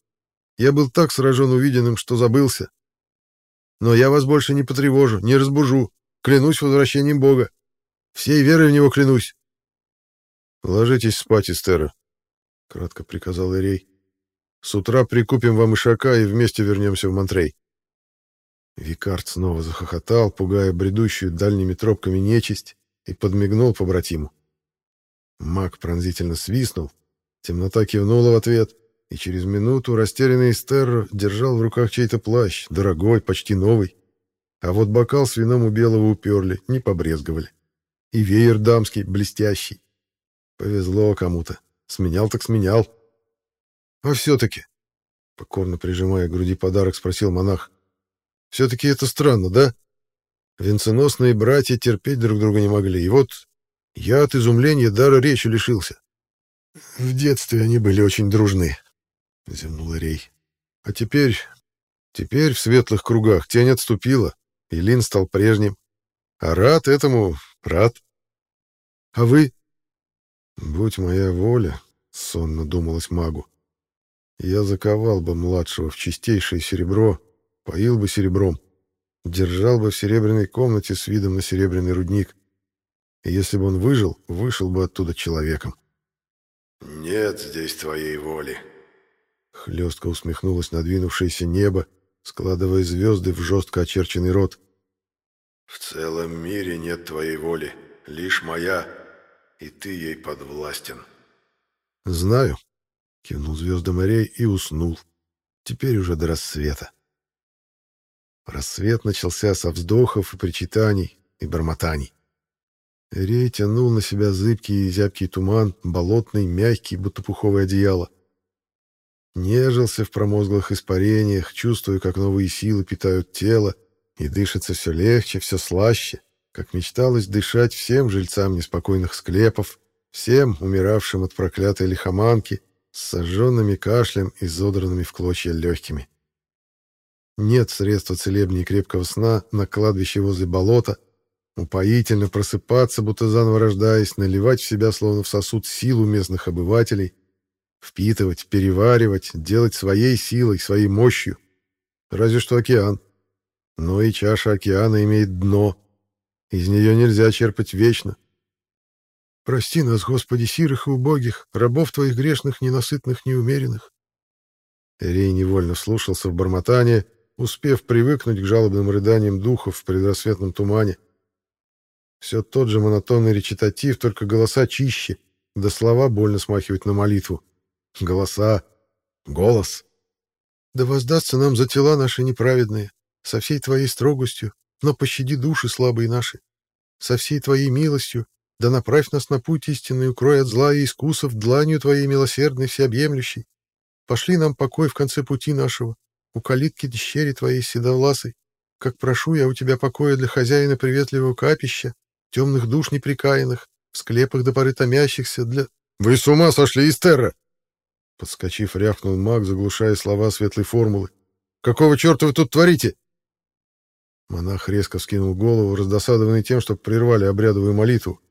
Speaker 1: Я был так сражен увиденным, что забылся. Но я вас больше не потревожу, не разбужу. Клянусь возвращением Бога. Всей верой в него клянусь. Ложитесь спать, Эстера, — кратко приказал Ирей. С утра прикупим вам ишака и вместе вернемся в Монтрей. Викард снова захохотал, пугая бредущую дальними тропками нечисть, и подмигнул побратиму. Маг пронзительно свистнул, темнота кивнула в ответ, и через минуту растерянный Стерро держал в руках чей-то плащ, дорогой, почти новый. А вот бокал с вином у белого уперли, не побрезговали. И веер дамский, блестящий. Повезло кому-то. Сменял так сменял. А все-таки, покорно прижимая к груди подарок, спросил монах, все-таки это странно, да? Венценосные братья терпеть друг друга не могли, и вот я от изумления дара речи лишился. В детстве они были очень дружны, — зевнул Рей. А теперь... Теперь в светлых кругах тень отступила, и Лин стал прежним. А рад этому, рад. А вы? Будь моя воля, — сонно думалось магу, — я заковал бы младшего в чистейшее серебро, поил бы серебром, держал бы в серебряной комнате с видом на серебряный рудник. И если бы он выжил, вышел бы оттуда человеком. «Нет здесь твоей воли», — хлестко усмехнулось надвинувшееся небо, складывая звезды в жестко очерченный рот. «В целом мире нет твоей воли, лишь моя, и ты ей подвластен». «Знаю», — кивнул звезды морей и уснул. Теперь уже до рассвета. Рассвет начался со вздохов и причитаний, и бормотаний. Рей тянул на себя зыбкий и зябкий туман, болотный, мягкий, будто пуховое одеяло. Нежился в промозглых испарениях, чувствуя, как новые силы питают тело, и дышится все легче, все слаще, как мечталось дышать всем жильцам неспокойных склепов, всем умиравшим от проклятой лихоманки, с сожженными кашлем и зодранными в клочья легкими. Нет средства целебнее крепкого сна на кладбище возле болота, упоительно просыпаться, будто заново рождаясь, наливать в себя, словно в сосуд, силу местных обывателей, впитывать, переваривать, делать своей силой, своей мощью. Разве что океан. Но и чаша океана имеет дно. Из нее нельзя черпать вечно. Прости нас, Господи, сирых и убогих, рабов Твоих грешных, ненасытных, неумеренных. Рей невольно слушался в бормотание, успев привыкнуть к жалобным рыданиям духов в предрассветном тумане. Все тот же монотонный речитатив, только голоса чище, да слова больно смахивают на молитву. Голоса. Голос. Да воздастся нам за тела наши неправедные, со всей твоей строгостью, но пощади души слабые наши. Со всей твоей милостью, да направь нас на путь истинный, укрой от зла и искусов дланью твоей милосердной всеобъемлющей. Пошли нам покой в конце пути нашего, у калитки дщери твоей седовласой, как прошу я у тебя покоя для хозяина приветливого капища, темных душ неприкаянных, в склепах до поры томящихся для... — Вы с ума сошли, Истерра! Подскочив, рявкнул маг, заглушая слова светлой формулы. — Какого черта вы тут творите? Монах резко вскинул голову, раздосадованный тем, что прервали обрядовую молитву,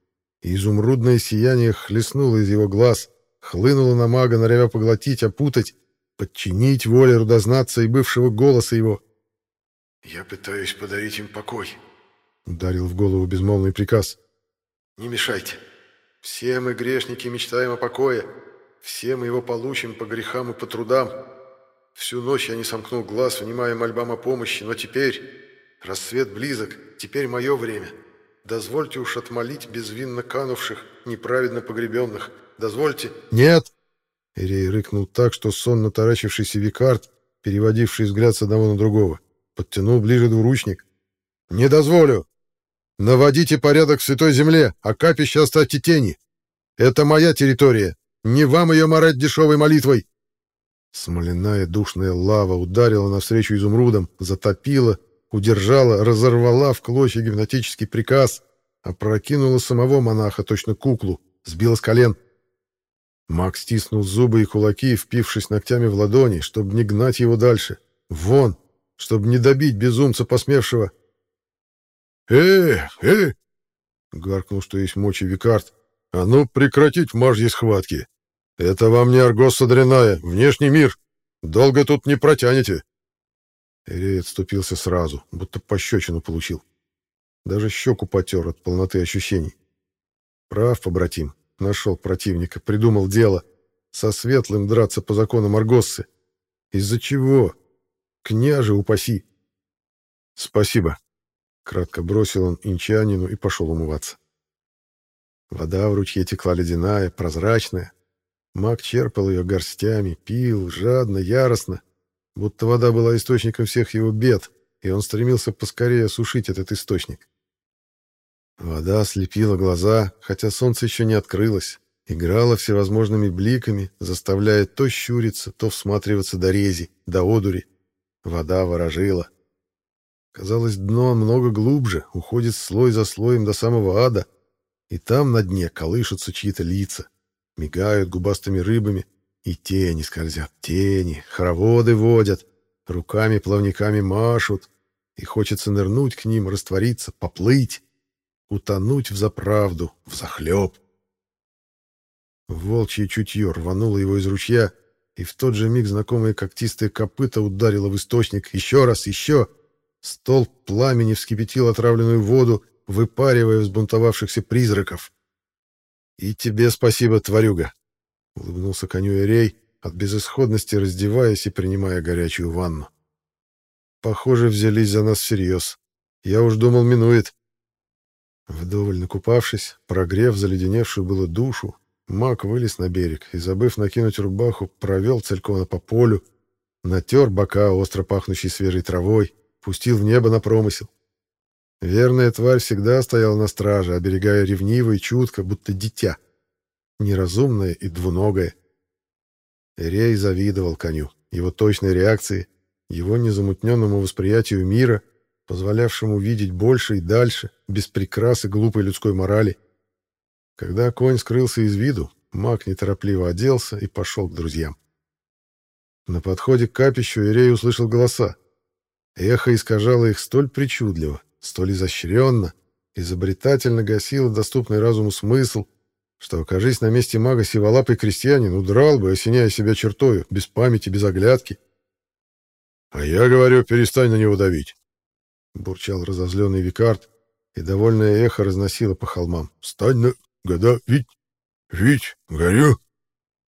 Speaker 1: и изумрудное сияние хлестнуло из его глаз, хлынуло на мага, норовя поглотить, опутать, подчинить воле рудознаться и бывшего голоса его. «Я пытаюсь подарить им покой», — ударил в голову безмолвный приказ. «Не мешайте. Все мы, грешники, мечтаем о покое. Все мы его получим по грехам и по трудам. Всю ночь я не сомкнул глаз, внимая мольбам о помощи, но теперь... Рассвет близок, теперь мое время. Дозвольте уж отмолить безвинно канувших, неправедно погребенных. Дозвольте...» «Нет!» Ирей рыкнул так, что сонно таращившийся Викард, переводивший взгляд с одного на другого, подтянул ближе двуручник. «Не дозволю! Наводите порядок в Святой Земле, а капище оставьте тени! Это моя территория! Не вам ее морать дешевой молитвой!» Смоляная душная лава ударила навстречу изумрудам, затопила, удержала, разорвала в клочья гипнотический приказ, опрокинула самого монаха, точно куклу, сбила с колен — Макс стиснул зубы и кулаки, впившись ногтями в ладони, чтобы не гнать его дальше. Вон, чтобы не добить безумца посмевшего. «Э, э!» — гаркнул, что есть мочи Викард. «А ну, прекратить мажьи схватки! Это вам не Аргоса дряная, внешний мир! Долго тут не протянете!» Эрей отступился сразу, будто пощечину получил. Даже щеку потер от полноты ощущений. Прав, побратим, Нашел противника, придумал дело. Со светлым драться по законам Аргоссы. Из-за чего? Княже упаси. Спасибо. Кратко бросил он инчанину и пошел умываться. Вода в ручье текла ледяная, прозрачная. Маг черпал ее горстями, пил, жадно, яростно, будто вода была источником всех его бед, и он стремился поскорее осушить этот источник. Вода слепила глаза, хотя солнце еще не открылось, играла всевозможными бликами, заставляя то щуриться, то всматриваться до рези, до одури. Вода ворожила. Казалось, дно много глубже, уходит слой за слоем до самого ада, и там на дне колышутся чьи-то лица, мигают губастыми рыбами, и тени скользят, тени, хороводы водят, руками-плавниками машут, и хочется нырнуть к ним, раствориться, поплыть, утонуть в заправду, в захлеб. Волчье чутье рвануло его из ручья, и в тот же миг знакомое когтистое копыто ударило в источник. Еще раз, еще! Столб пламени вскипятил отравленную воду, выпаривая взбунтовавшихся призраков. «И тебе спасибо, тварюга!» — улыбнулся коню Эрей, от безысходности раздеваясь и принимая горячую ванну. «Похоже, взялись за нас всерьез. Я уж думал, минует». Вдоволь накупавшись, прогрев заледеневшую было душу, Мак вылез на берег и, забыв накинуть рубаху, провел цельком по полю, натер бока остро пахнущей свежей травой, пустил в небо на промысел. Верная тварь всегда стояла на страже, оберегая ревниво и чутко, будто дитя. Неразумное и двуногое. Рей завидовал коню, его точной реакции, его незамутненному восприятию мира, позволявшему видеть больше и дальше, без прикрас и глупой людской морали. Когда конь скрылся из виду, маг неторопливо оделся и пошел к друзьям. На подходе к капищу Ирей услышал голоса. Эхо искажало их столь причудливо, столь изощренно, изобретательно гасило доступный разуму смысл, что, окажись на месте мага сиволапый крестьянин, удрал бы, осеняя себя чертою, без памяти, без оглядки. — А я говорю, перестань на него давить, — бурчал разозленный Викард, и довольное эхо разносило по холмам. — Стань на года, Вить, Вить, горю.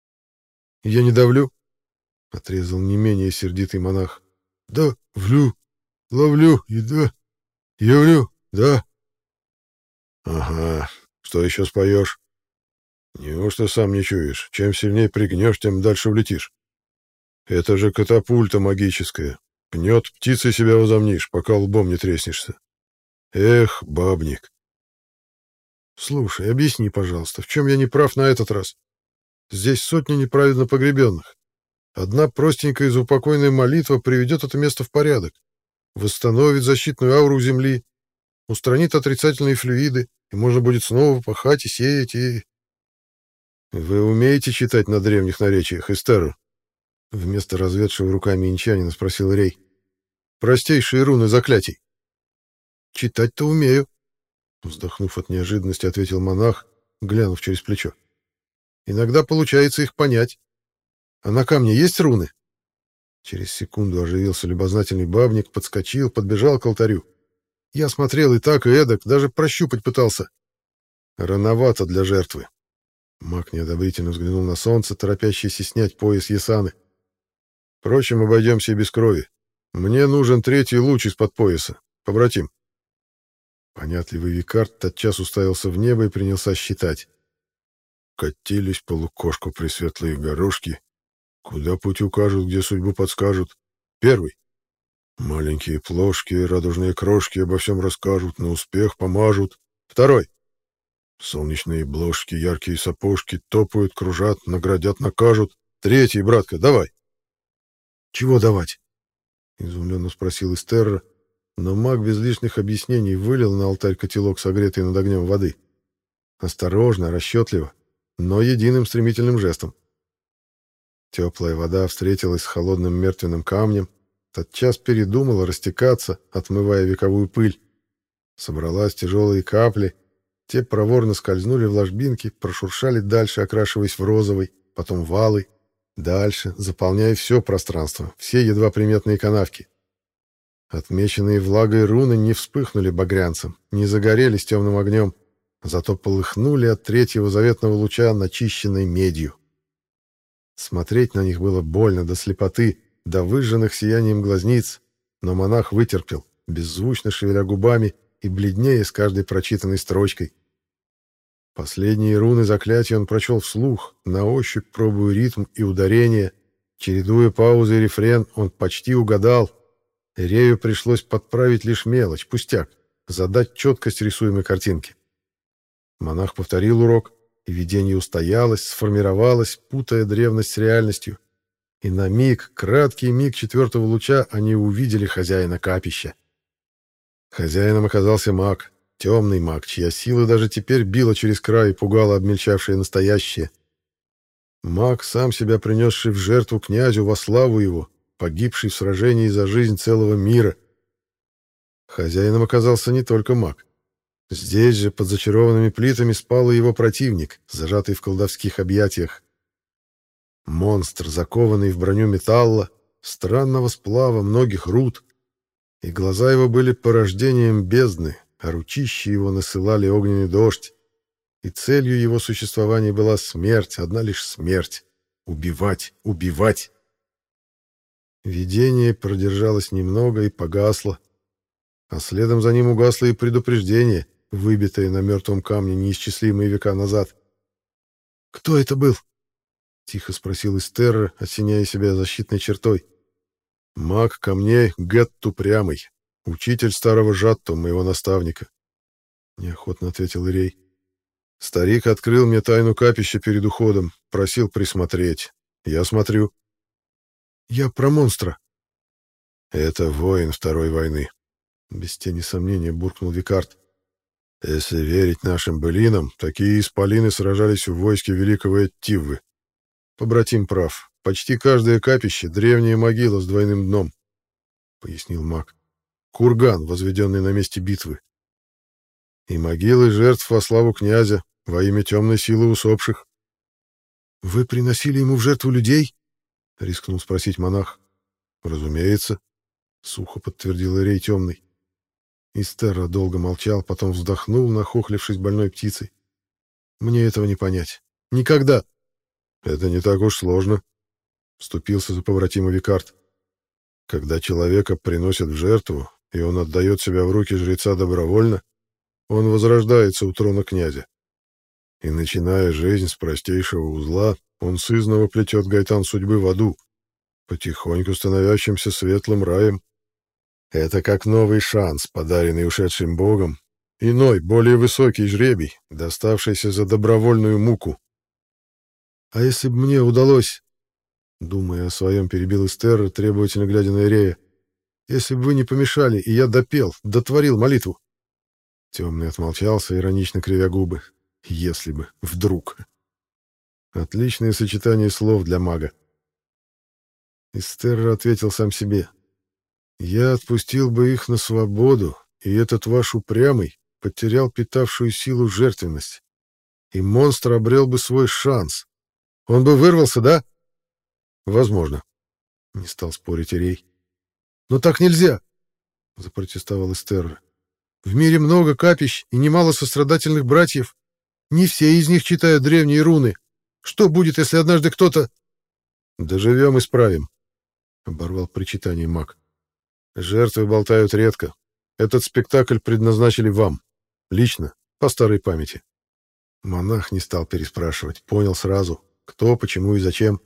Speaker 1: — Я не давлю, — отрезал не менее сердитый монах. — Да, влю, ловлю и явлю, да. — Ага, что еще споешь? Неужто сам не чуешь? Чем сильнее пригнешь, тем дальше улетишь. Это же катапульта магическая. Пнет, птицей себя возомнишь, пока лбом не треснешься. Эх, бабник. Слушай, объясни, пожалуйста, в чем я не прав на этот раз? Здесь сотни неправильно погребенных. Одна простенькая заупокойная молитва приведет это место в порядок, восстановит защитную ауру Земли, устранит отрицательные флюиды, и можно будет снова пахать и сеять, и... Вы умеете читать на древних наречиях, Эстеру? Вместо разведшего руками инчанина спросил Рей. Простейшие руны заклятий. Читать-то умею, Вздохнув от неожиданности, ответил монах, глянув через плечо. Иногда получается их понять. А на камне есть руны? Через секунду оживился любознательный бабник, подскочил, подбежал к алтарю. Я смотрел и так, и эдак, даже прощупать пытался. Рановато для жертвы. Маг неодобрительно взглянул на солнце, торопящийся снять пояс Ясаны. Впрочем, обойдемся и без крови. Мне нужен третий луч из-под пояса. Побратим. Понятливый Викард тотчас уставился в небо и принялся считать. Катились по лукошку пресветлые горошки. Куда путь укажут, где судьбу подскажут. Первый. Маленькие плошки, радужные крошки обо всем расскажут, на успех помажут. Второй. Солнечные бложки, яркие сапожки топают, кружат, наградят, накажут. Третий, братка, давай. Чего давать? Изумленно спросил Эстерра, но маг без лишних объяснений вылил на алтарь котелок, согретый над огнем воды. Осторожно, расчетливо, но единым стремительным жестом. Теплая вода встретилась с холодным мертвенным камнем, тотчас передумала растекаться, отмывая вековую пыль. Собралась тяжелые капли, те проворно скользнули в ложбинки, прошуршали дальше, окрашиваясь в розовый, потом валый, дальше, заполняя все пространство, все едва приметные канавки. Отмеченные влагой руны не вспыхнули багрянцем, не загорелись темным огнем, зато полыхнули от третьего заветного луча начищенной медью. Смотреть на них было больно до слепоты, до выжженных сиянием глазниц, но монах вытерпел, беззвучно шевеля губами и бледнее с каждой прочитанной строчкой. Последние руны заклятия он прочел вслух, на ощупь пробуя ритм и ударение. Чередуя паузы и рефрен, он почти угадал. Рею пришлось подправить лишь мелочь, пустяк, задать четкость рисуемой картинки. Монах повторил урок, и видение устоялось, сформировалось, путая древность с реальностью. И на миг, краткий миг четвертого луча, они увидели хозяина капища. Хозяином оказался маг, Темный маг, чья сила даже теперь била через край и пугала обмельчавшее настоящее. Маг, сам себя принесший в жертву князю во славу его, погибший в сражении за жизнь целого мира. Хозяином оказался не только маг. Здесь же, под зачарованными плитами, спал и его противник, зажатый в колдовских объятиях. Монстр, закованный в броню металла, странного сплава многих руд, и глаза его были порождением бездны, а ручища его насылали огненный дождь, и целью его существования была смерть, одна лишь смерть. Убивать, убивать. Видение продержалось немного и погасло, а следом за ним угасло и предупреждение, выбитое на мертвом камне неисчислимые века назад. «Кто это был?» — тихо спросил Эстерра, осеняя себя защитной чертой. «Маг камней Гет Тупрямый», «Учитель старого Жатту, моего наставника», — неохотно ответил Ирей. «Старик открыл мне тайну капища перед уходом, просил присмотреть. Я смотрю». «Я про монстра». «Это воин Второй войны», — без тени сомнения буркнул Викард. «Если верить нашим былинам, такие исполины сражались в войске великого Эттивы. Побратим прав. Почти каждое капище — древняя могила с двойным дном», — пояснил маг курган, возведенный на месте битвы. И могилы жертв во славу князя, во имя темной силы усопших. — Вы приносили ему в жертву людей? — рискнул спросить монах. — Разумеется, — сухо подтвердил Ирей темный. Истерра долго молчал, потом вздохнул, нахохлившись больной птицей. — Мне этого не понять. Никогда. — Это не так уж сложно, — вступился за побратима Викард. Когда человека приносят в жертву, и он отдает себя в руки жреца добровольно, он возрождается у трона князя. И, начиная жизнь с простейшего узла, он сызново плетет гайтан судьбы в аду, потихоньку становящимся светлым раем. Это как новый шанс, подаренный ушедшим богом, иной, более высокий жребий, доставшийся за добровольную муку. А если бы мне удалось, думая о своем, перебил Эстер, требовательно глядя на Ирея, если бы вы не помешали, и я допел, дотворил молитву. Темный отмолчался, иронично кривя губы. Если бы, вдруг. Отличное сочетание слов для мага. Истерра ответил сам себе. «Я отпустил бы их на свободу, и этот ваш упрямый потерял питавшую силу жертвенность. И монстр обрел бы свой шанс. Он бы вырвался, да?» «Возможно», — не стал спорить Ирей. Но так нельзя, — запротестовал Эстерра. В мире много капищ и немало сострадательных братьев. Не все из них читают древние руны. Что будет, если однажды кто-то... Доживем, исправим, — оборвал причитание маг. Жертвы болтают редко. Этот спектакль предназначили вам. Лично, по старой памяти. Монах не стал переспрашивать, понял сразу, кто, почему и зачем.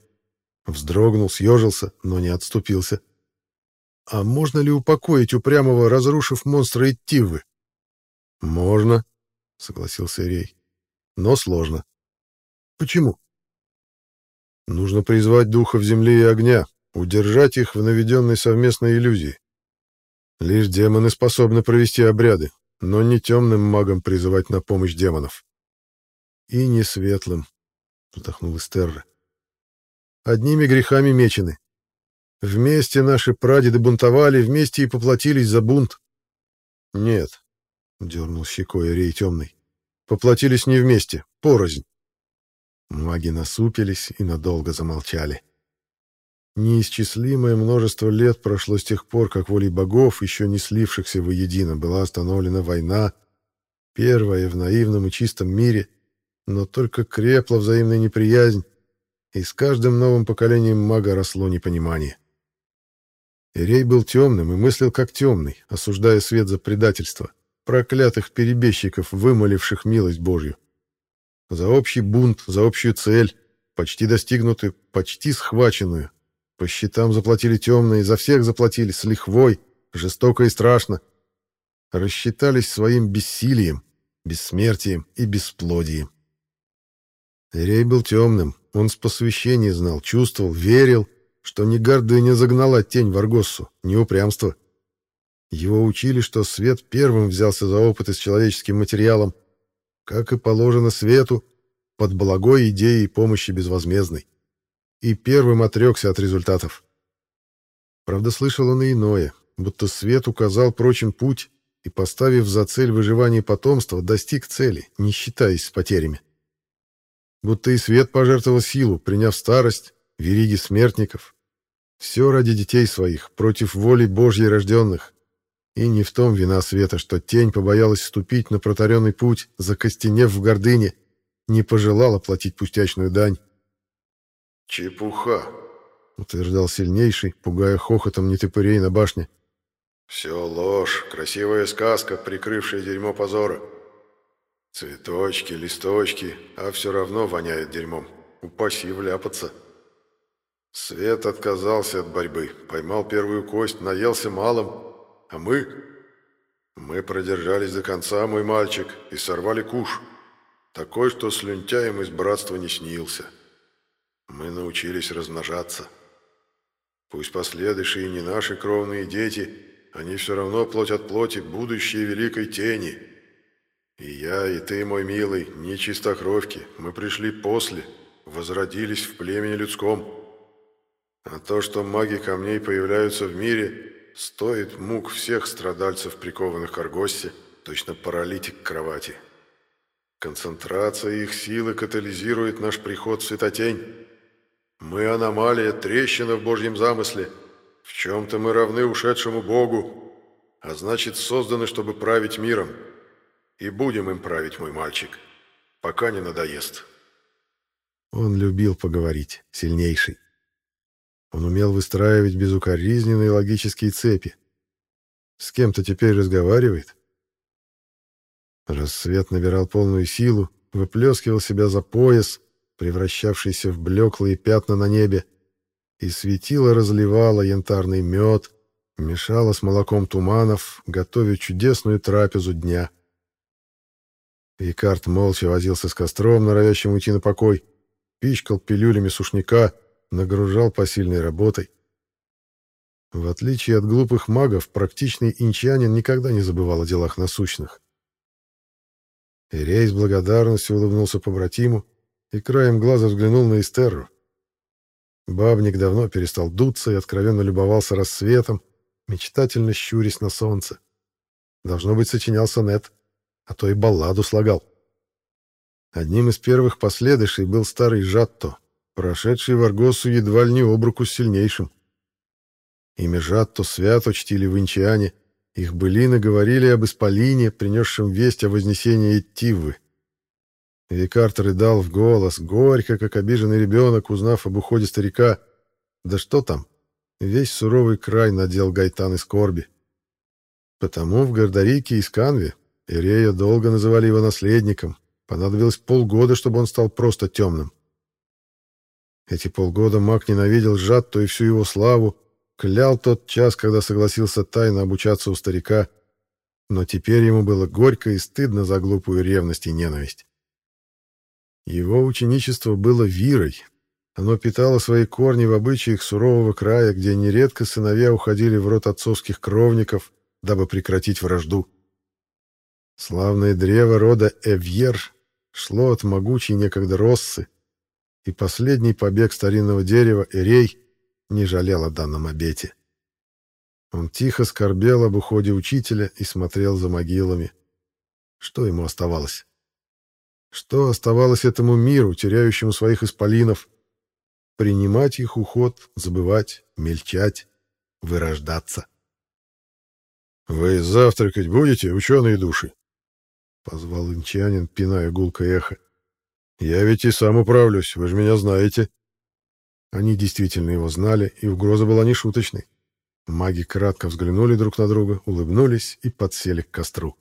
Speaker 1: Вздрогнул, съежился, но не отступился. А можно ли упокоить упрямого, разрушив монстра Иттивы? Можно, согласился Рей. Но сложно. Почему? Нужно призвать духов земли и огня, удержать их в наведенной совместной иллюзии. Лишь демоны способны провести обряды, но не темным магам призывать на помощь демонов. И не светлым, вздохнул Эстерра. Одними грехами мечены, Вместе наши прадеды бунтовали, вместе и поплатились за бунт. Нет, дернул щекой Рей темный. Поплатились не вместе, порознь. Маги насупились и надолго замолчали. Неисчислимое множество лет прошло с тех пор, как волей богов, еще не слившихся воедино, была остановлена война, первая в наивном и чистом мире, но только крепла взаимная неприязнь, и с каждым новым поколением мага росло непонимание. Ирей был темным и мыслил как темный, осуждая свет за предательство, проклятых перебежчиков, вымоливших милость Божью. За общий бунт, за общую цель, почти достигнутую, почти схваченную. По счетам заплатили темные, за всех заплатили, с лихвой, жестоко и страшно. Рассчитались своим бессилием, бессмертием и бесплодием. Рей был темным, он с посвящения знал, чувствовал, верил, что ни гордыня загнала тень в Аргоссу, ни упрямство. Его учили, что свет первым взялся за опыты с человеческим материалом, как и положено свету, под благой идеей помощи безвозмездной. И первым отрекся от результатов. Правда, слышал он и иное, будто свет указал прочим путь и, поставив за цель выживание потомства, достиг цели, не считаясь с потерями. Будто и свет пожертвовал силу, приняв старость, вериги смертников. Все ради детей своих, против воли Божьей рожденных, и не в том вина света, что тень побоялась ступить на протаренный путь, закостенев в гордыне, не пожелала платить пустячную дань.
Speaker 3: «Чепуха!»
Speaker 1: — утверждал сильнейший, пугая хохотом нетопырей на башне.
Speaker 3: «Все ложь, красивая сказка, прикрывшая дерьмо позора. Цветочки, листочки, а все равно воняет дерьмом. Упаси вляпаться». Свет отказался от борьбы, поймал первую кость, наелся малым, а мы... Мы продержались до конца, мой мальчик, и сорвали куш. Такой, что слюнтяем из братства не снился. Мы научились размножаться. Пусть последующие не наши кровные дети, они все равно плоть от плоти, будущее великой тени. И я, и ты, мой милый, не чистокровки, мы пришли после, возродились в племени людском. А то, что маги камней появляются в мире, Стоит мук всех страдальцев, прикованных к Аргоссе, точно паралитик к кровати. Концентрация их силы катализирует наш приход в Светотень. Мы аномалия, трещина в Божьем замысле. В чем-то мы равны ушедшему Богу, а значит, созданы, чтобы править миром. И будем им править, мой мальчик, пока не надоест.
Speaker 1: Он любил поговорить, сильнейший. Он умел выстраивать безукоризненные логические цепи. С кем-то теперь разговаривает. Рассвет набирал полную силу, выплескивал себя за пояс, превращавшийся в блеклые пятна на небе, и светило разливало янтарный мед, мешало с молоком туманов, готовя чудесную трапезу дня. Викард молча возился с костром, норовящим уйти на покой, пичкал пилюлями сушняка — нагружал посильной работой. В отличие от глупых магов, практичный инчанин никогда не забывал о делах насущных. Ирей с благодарностью улыбнулся побратиму и краем глаза взглянул на Эстерру. Бабник давно перестал дуться и откровенно любовался рассветом, мечтательно щурясь на солнце. Должно быть, сочинял сонет, а то и балладу слагал. Одним из первых последующий был старый Жатто, прошедший в Аргосу едва ли не об руку с сильнейшим. Имя Жатто свято чтили в Инчиане, их былины говорили об Исполине, принесшем весть о вознесении Тивы. Викарт рыдал в голос, горько, как обиженный ребенок, узнав об уходе старика. Да что там, весь суровый край надел гайтан и скорби. Потому в Гордарике и Сканве Ирея долго называли его наследником. Понадобилось полгода, чтобы он стал просто темным. Эти полгода маг ненавидел Жатту и всю его славу, клял тот час, когда согласился тайно обучаться у старика, но теперь ему было горько и стыдно за глупую ревность и ненависть. Его ученичество было вирой. Оно питало свои корни в обычаях сурового края, где нередко сыновья уходили в рот отцовских кровников, дабы прекратить вражду. Славное древо рода Эвьер шло от могучей некогда Россы, и последний побег старинного дерева Эрей не жалел о данном обете. Он тихо скорбел об уходе учителя и смотрел за могилами. Что ему оставалось? Что оставалось этому миру, теряющему своих исполинов? Принимать их уход, забывать, мельчать, вырождаться.
Speaker 3: «Вы завтракать будете, ученые души?»
Speaker 1: — позвал инчанин, пиная гулкое эхо. «Я ведь и сам управлюсь, вы же меня знаете». Они действительно его знали, и угроза была не шуточной. Маги кратко взглянули друг на друга, улыбнулись и подсели к костру.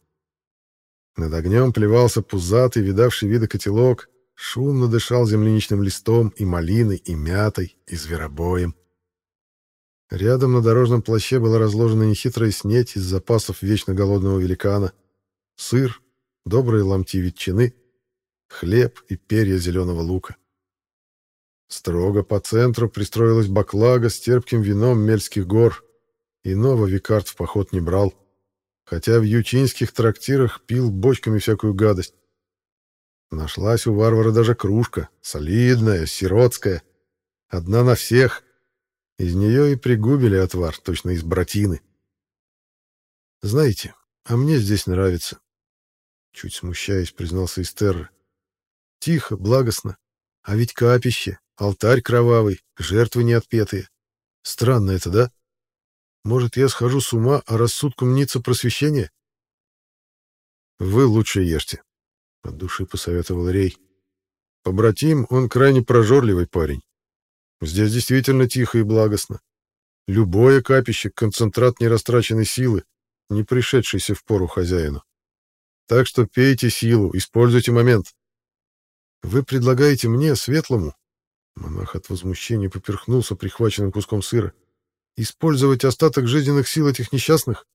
Speaker 1: Над огнем плевался пузатый, видавший виды котелок, Шумно дышал земляничным листом и малиной, и мятой, и зверобоем. Рядом на дорожном плаще была разложена нехитрая снеть из запасов вечно голодного великана. Сыр, добрые ломти ветчины, хлеб и перья зеленого лука. Строго по центру пристроилась баклага с терпким вином Мельских гор. Иного Викард в поход не брал, хотя в ючинских трактирах пил бочками всякую гадость. Нашлась у варвара даже кружка, солидная, сиротская, одна на всех. Из нее и пригубили отвар, точно из братины. «Знаете, а мне здесь нравится», — чуть смущаясь, признался Истерра. «Тихо, благостно. А ведь капище, алтарь кровавый, жертвы неотпетые. Странно это, да? Может, я схожу с ума, а рассудку мнится просвещение?» «Вы лучше ешьте», — от души посоветовал Рей. «Побратим, он крайне прожорливый парень. Здесь действительно тихо и благостно. Любое капище — концентрат нерастраченной силы, не пришедшейся в пору хозяину. Так что пейте силу, используйте момент. Вы предлагаете мне, светлому, монах от возмущения поперхнулся прихваченным куском сыра, использовать остаток жизненных сил этих несчастных?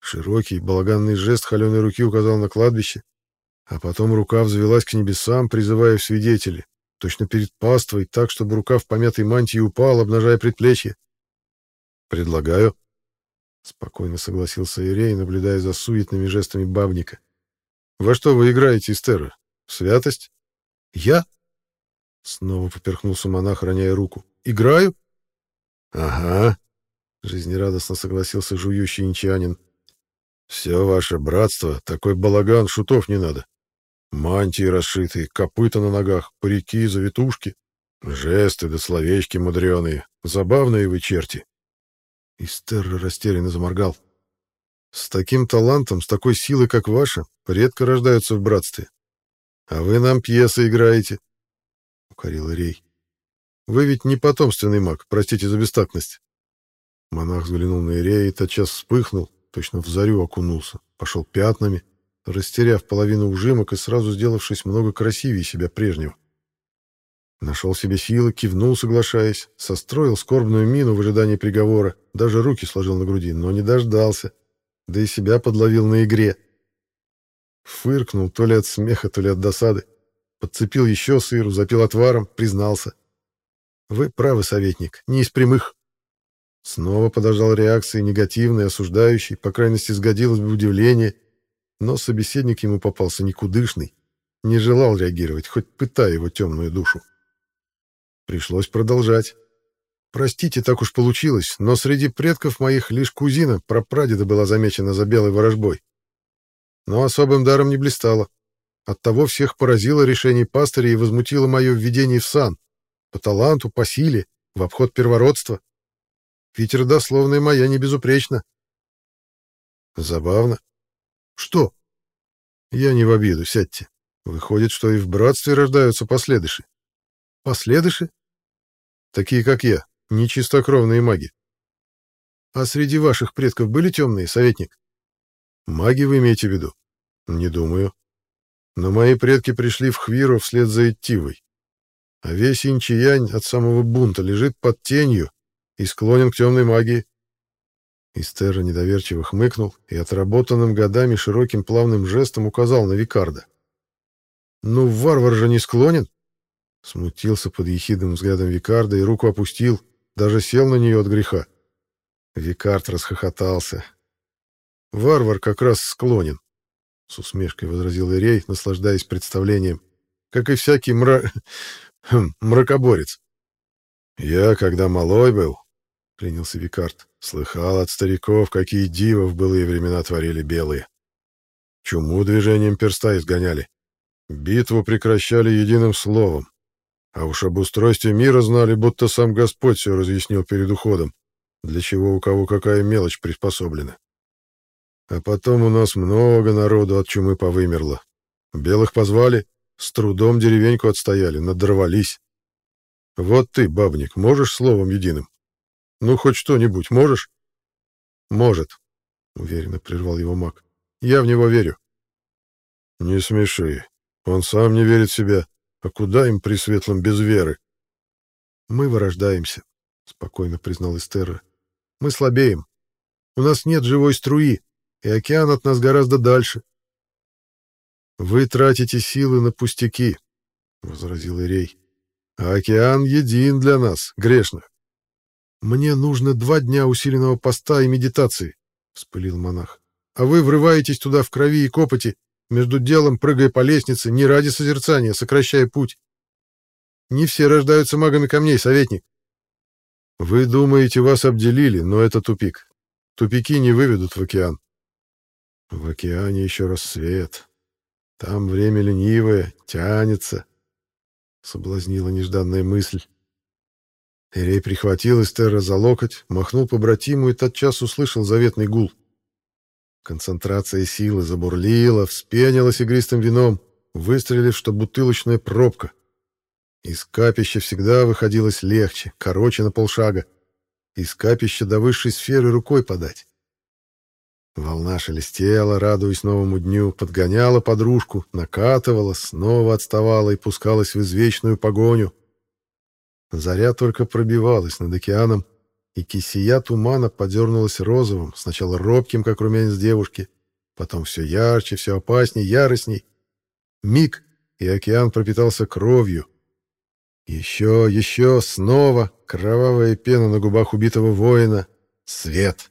Speaker 1: Широкий балаганный жест холеной руки указал на кладбище, а потом рука взвелась к небесам, призывая в свидетели, точно перед паствой, так, чтобы рука в помятой мантии упал, обнажая предплечье. «Предлагаю», — спокойно согласился Ирей, наблюдая за суетными жестами бабника. «Во что вы играете, Эстера? В святость?» «Я?» Снова поперхнулся монах, роняя руку. «Играю?» «Ага», — жизнерадостно согласился жующий инчанин. «Все ваше братство, такой балаган, шутов не надо. Мантии расшитые, копыта на ногах, парики, завитушки, жесты да словечки мудреные. Забавные вы черти. Истерра растерянно заморгал. С таким талантом, с такой силой, как ваша, редко рождаются в братстве. А вы нам пьесы играете, — укорил Рей. Вы ведь не потомственный маг, простите за бестактность. Монах взглянул на Ирея и тотчас вспыхнул, точно в зарю окунулся, пошел пятнами — растеряв половину ужимок и сразу сделавшись много красивее себя прежнего. Нашел себе силы, кивнул, соглашаясь, состроил скорбную мину в ожидании приговора, даже руки сложил на груди, но не дождался, да и себя подловил на игре. Фыркнул то ли от смеха, то ли от досады, подцепил еще сыру, запил отваром, признался. «Вы правы, советник, не из прямых». Снова подождал реакции негативной, осуждающей, по крайности сгодилось бы удивление, но собеседник ему попался никудышный, не желал реагировать, хоть пытая его темную душу. Пришлось продолжать. Простите, так уж получилось, но среди предков моих лишь кузина, прапрадеда, была замечена за белой ворожбой. Но особым даром не блистала. Оттого всех поразило решение пастыря и возмутило мое введение в сан. По таланту, по силе, в обход первородства. Ведь родословная моя не безупречна. Забавно. Что? Я не в обиду, сядьте. Выходит, что и в братстве рождаются последыши. Последыши? Такие, как я, нечистокровные маги. А среди ваших предков были темные, советник? Маги вы имеете в виду? Не думаю. Но мои предки пришли в Хвиру вслед за Иттивой. А весь Инчиянь от самого бунта лежит под тенью и склонен к темной магии. Истерра недоверчиво хмыкнул и отработанным годами широким плавным жестом указал на Викарда. «Ну, варвар же не склонен!» Смутился под ехидным взглядом Викарда и руку опустил, даже сел на нее от греха. Викард расхохотался. «Варвар как раз склонен», — с усмешкой возразил Ирей, наслаждаясь представлением, как и всякий мра... Хм, мракоборец. «Я, когда малой был, — принялся Викард. «Слыхал от стариков, какие дивы в былые времена творили белые. Чуму движением перста изгоняли. Битву прекращали единым словом. А уж об устройстве мира знали, будто сам Господь все разъяснил перед уходом, для чего у кого какая мелочь приспособлена. А потом у нас много народу от чумы повымерло. Белых позвали, с трудом деревеньку отстояли, надорвались. Вот ты, бабник, можешь словом единым? Ну, хоть что-нибудь можешь? Может, уверенно прервал его маг. Я в него верю. Не смеши. Он сам не верит в себя.
Speaker 3: А куда им при светлом без веры?
Speaker 1: Мы вырождаемся, спокойно признал Эстерра. Мы слабеем. У нас нет живой струи, и океан от нас гораздо дальше. Вы тратите силы на пустяки, возразил Ирей. А океан един для нас, грешных. Мне нужно два дня усиленного поста и медитации, вспылил монах. А вы врываетесь туда в крови и копоти, между делом прыгая по лестнице, не ради созерцания, сокращая путь. Не все рождаются магами камней, советник. Вы думаете, вас обделили, но это тупик. Тупики не выведут в океан. В океане еще рассвет. Там время ленивое, тянется. Соблазнила нежданная мысль. Эрей прихватил Эстера за локоть, махнул по братиму и тотчас услышал заветный гул. Концентрация силы забурлила, вспенилась игристым вином, выстрелив, что бутылочная пробка. Из капища всегда выходилось легче, короче на полшага. Из капища до высшей сферы рукой подать. Волна шелестела, радуясь новому дню, подгоняла подружку, накатывала, снова отставала и пускалась в извечную погоню. Заря только пробивалась над океаном, и кисия тумана подернулась розовым, сначала робким, как румянец девушки, потом все ярче, все опасней, яростней. Миг, и океан пропитался кровью. Еще, еще, снова кровавая пена на губах убитого воина. Свет.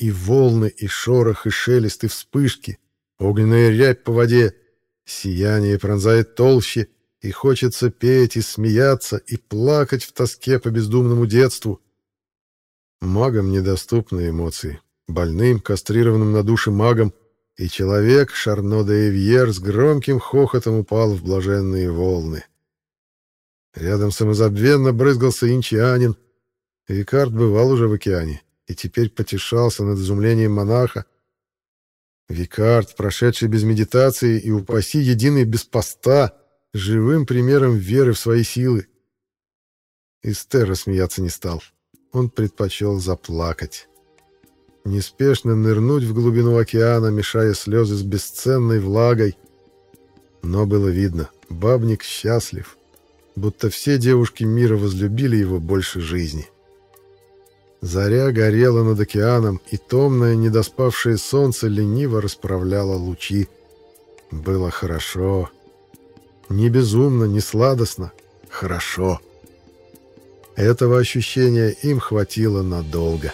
Speaker 1: И волны, и шорох, и шелест, и вспышки. Огненная рябь по воде. Сияние пронзает толще, и хочется петь, и смеяться, и плакать в тоске по бездумному детству. Магам недоступны эмоции. Больным, кастрированным на душе магом, и человек, Шарно де Эвьер, с громким хохотом упал в блаженные волны. Рядом самозабвенно брызгался инчианин. Викард бывал уже в океане и теперь потешался над изумлением монаха. Викард, прошедший без медитации и упаси единый без поста, живым примером веры в свои силы. Истер рассмеяться не стал он предпочел заплакать. Неспешно нырнуть в глубину океана, мешая слезы с бесценной влагой. Но было видно, бабник счастлив, будто все девушки мира возлюбили его больше жизни. Заря горела над океаном, и томное, недоспавшее солнце лениво расправляло лучи. Было хорошо. Не безумно, не сладостно. Хорошо. Этого ощущения им хватило надолго.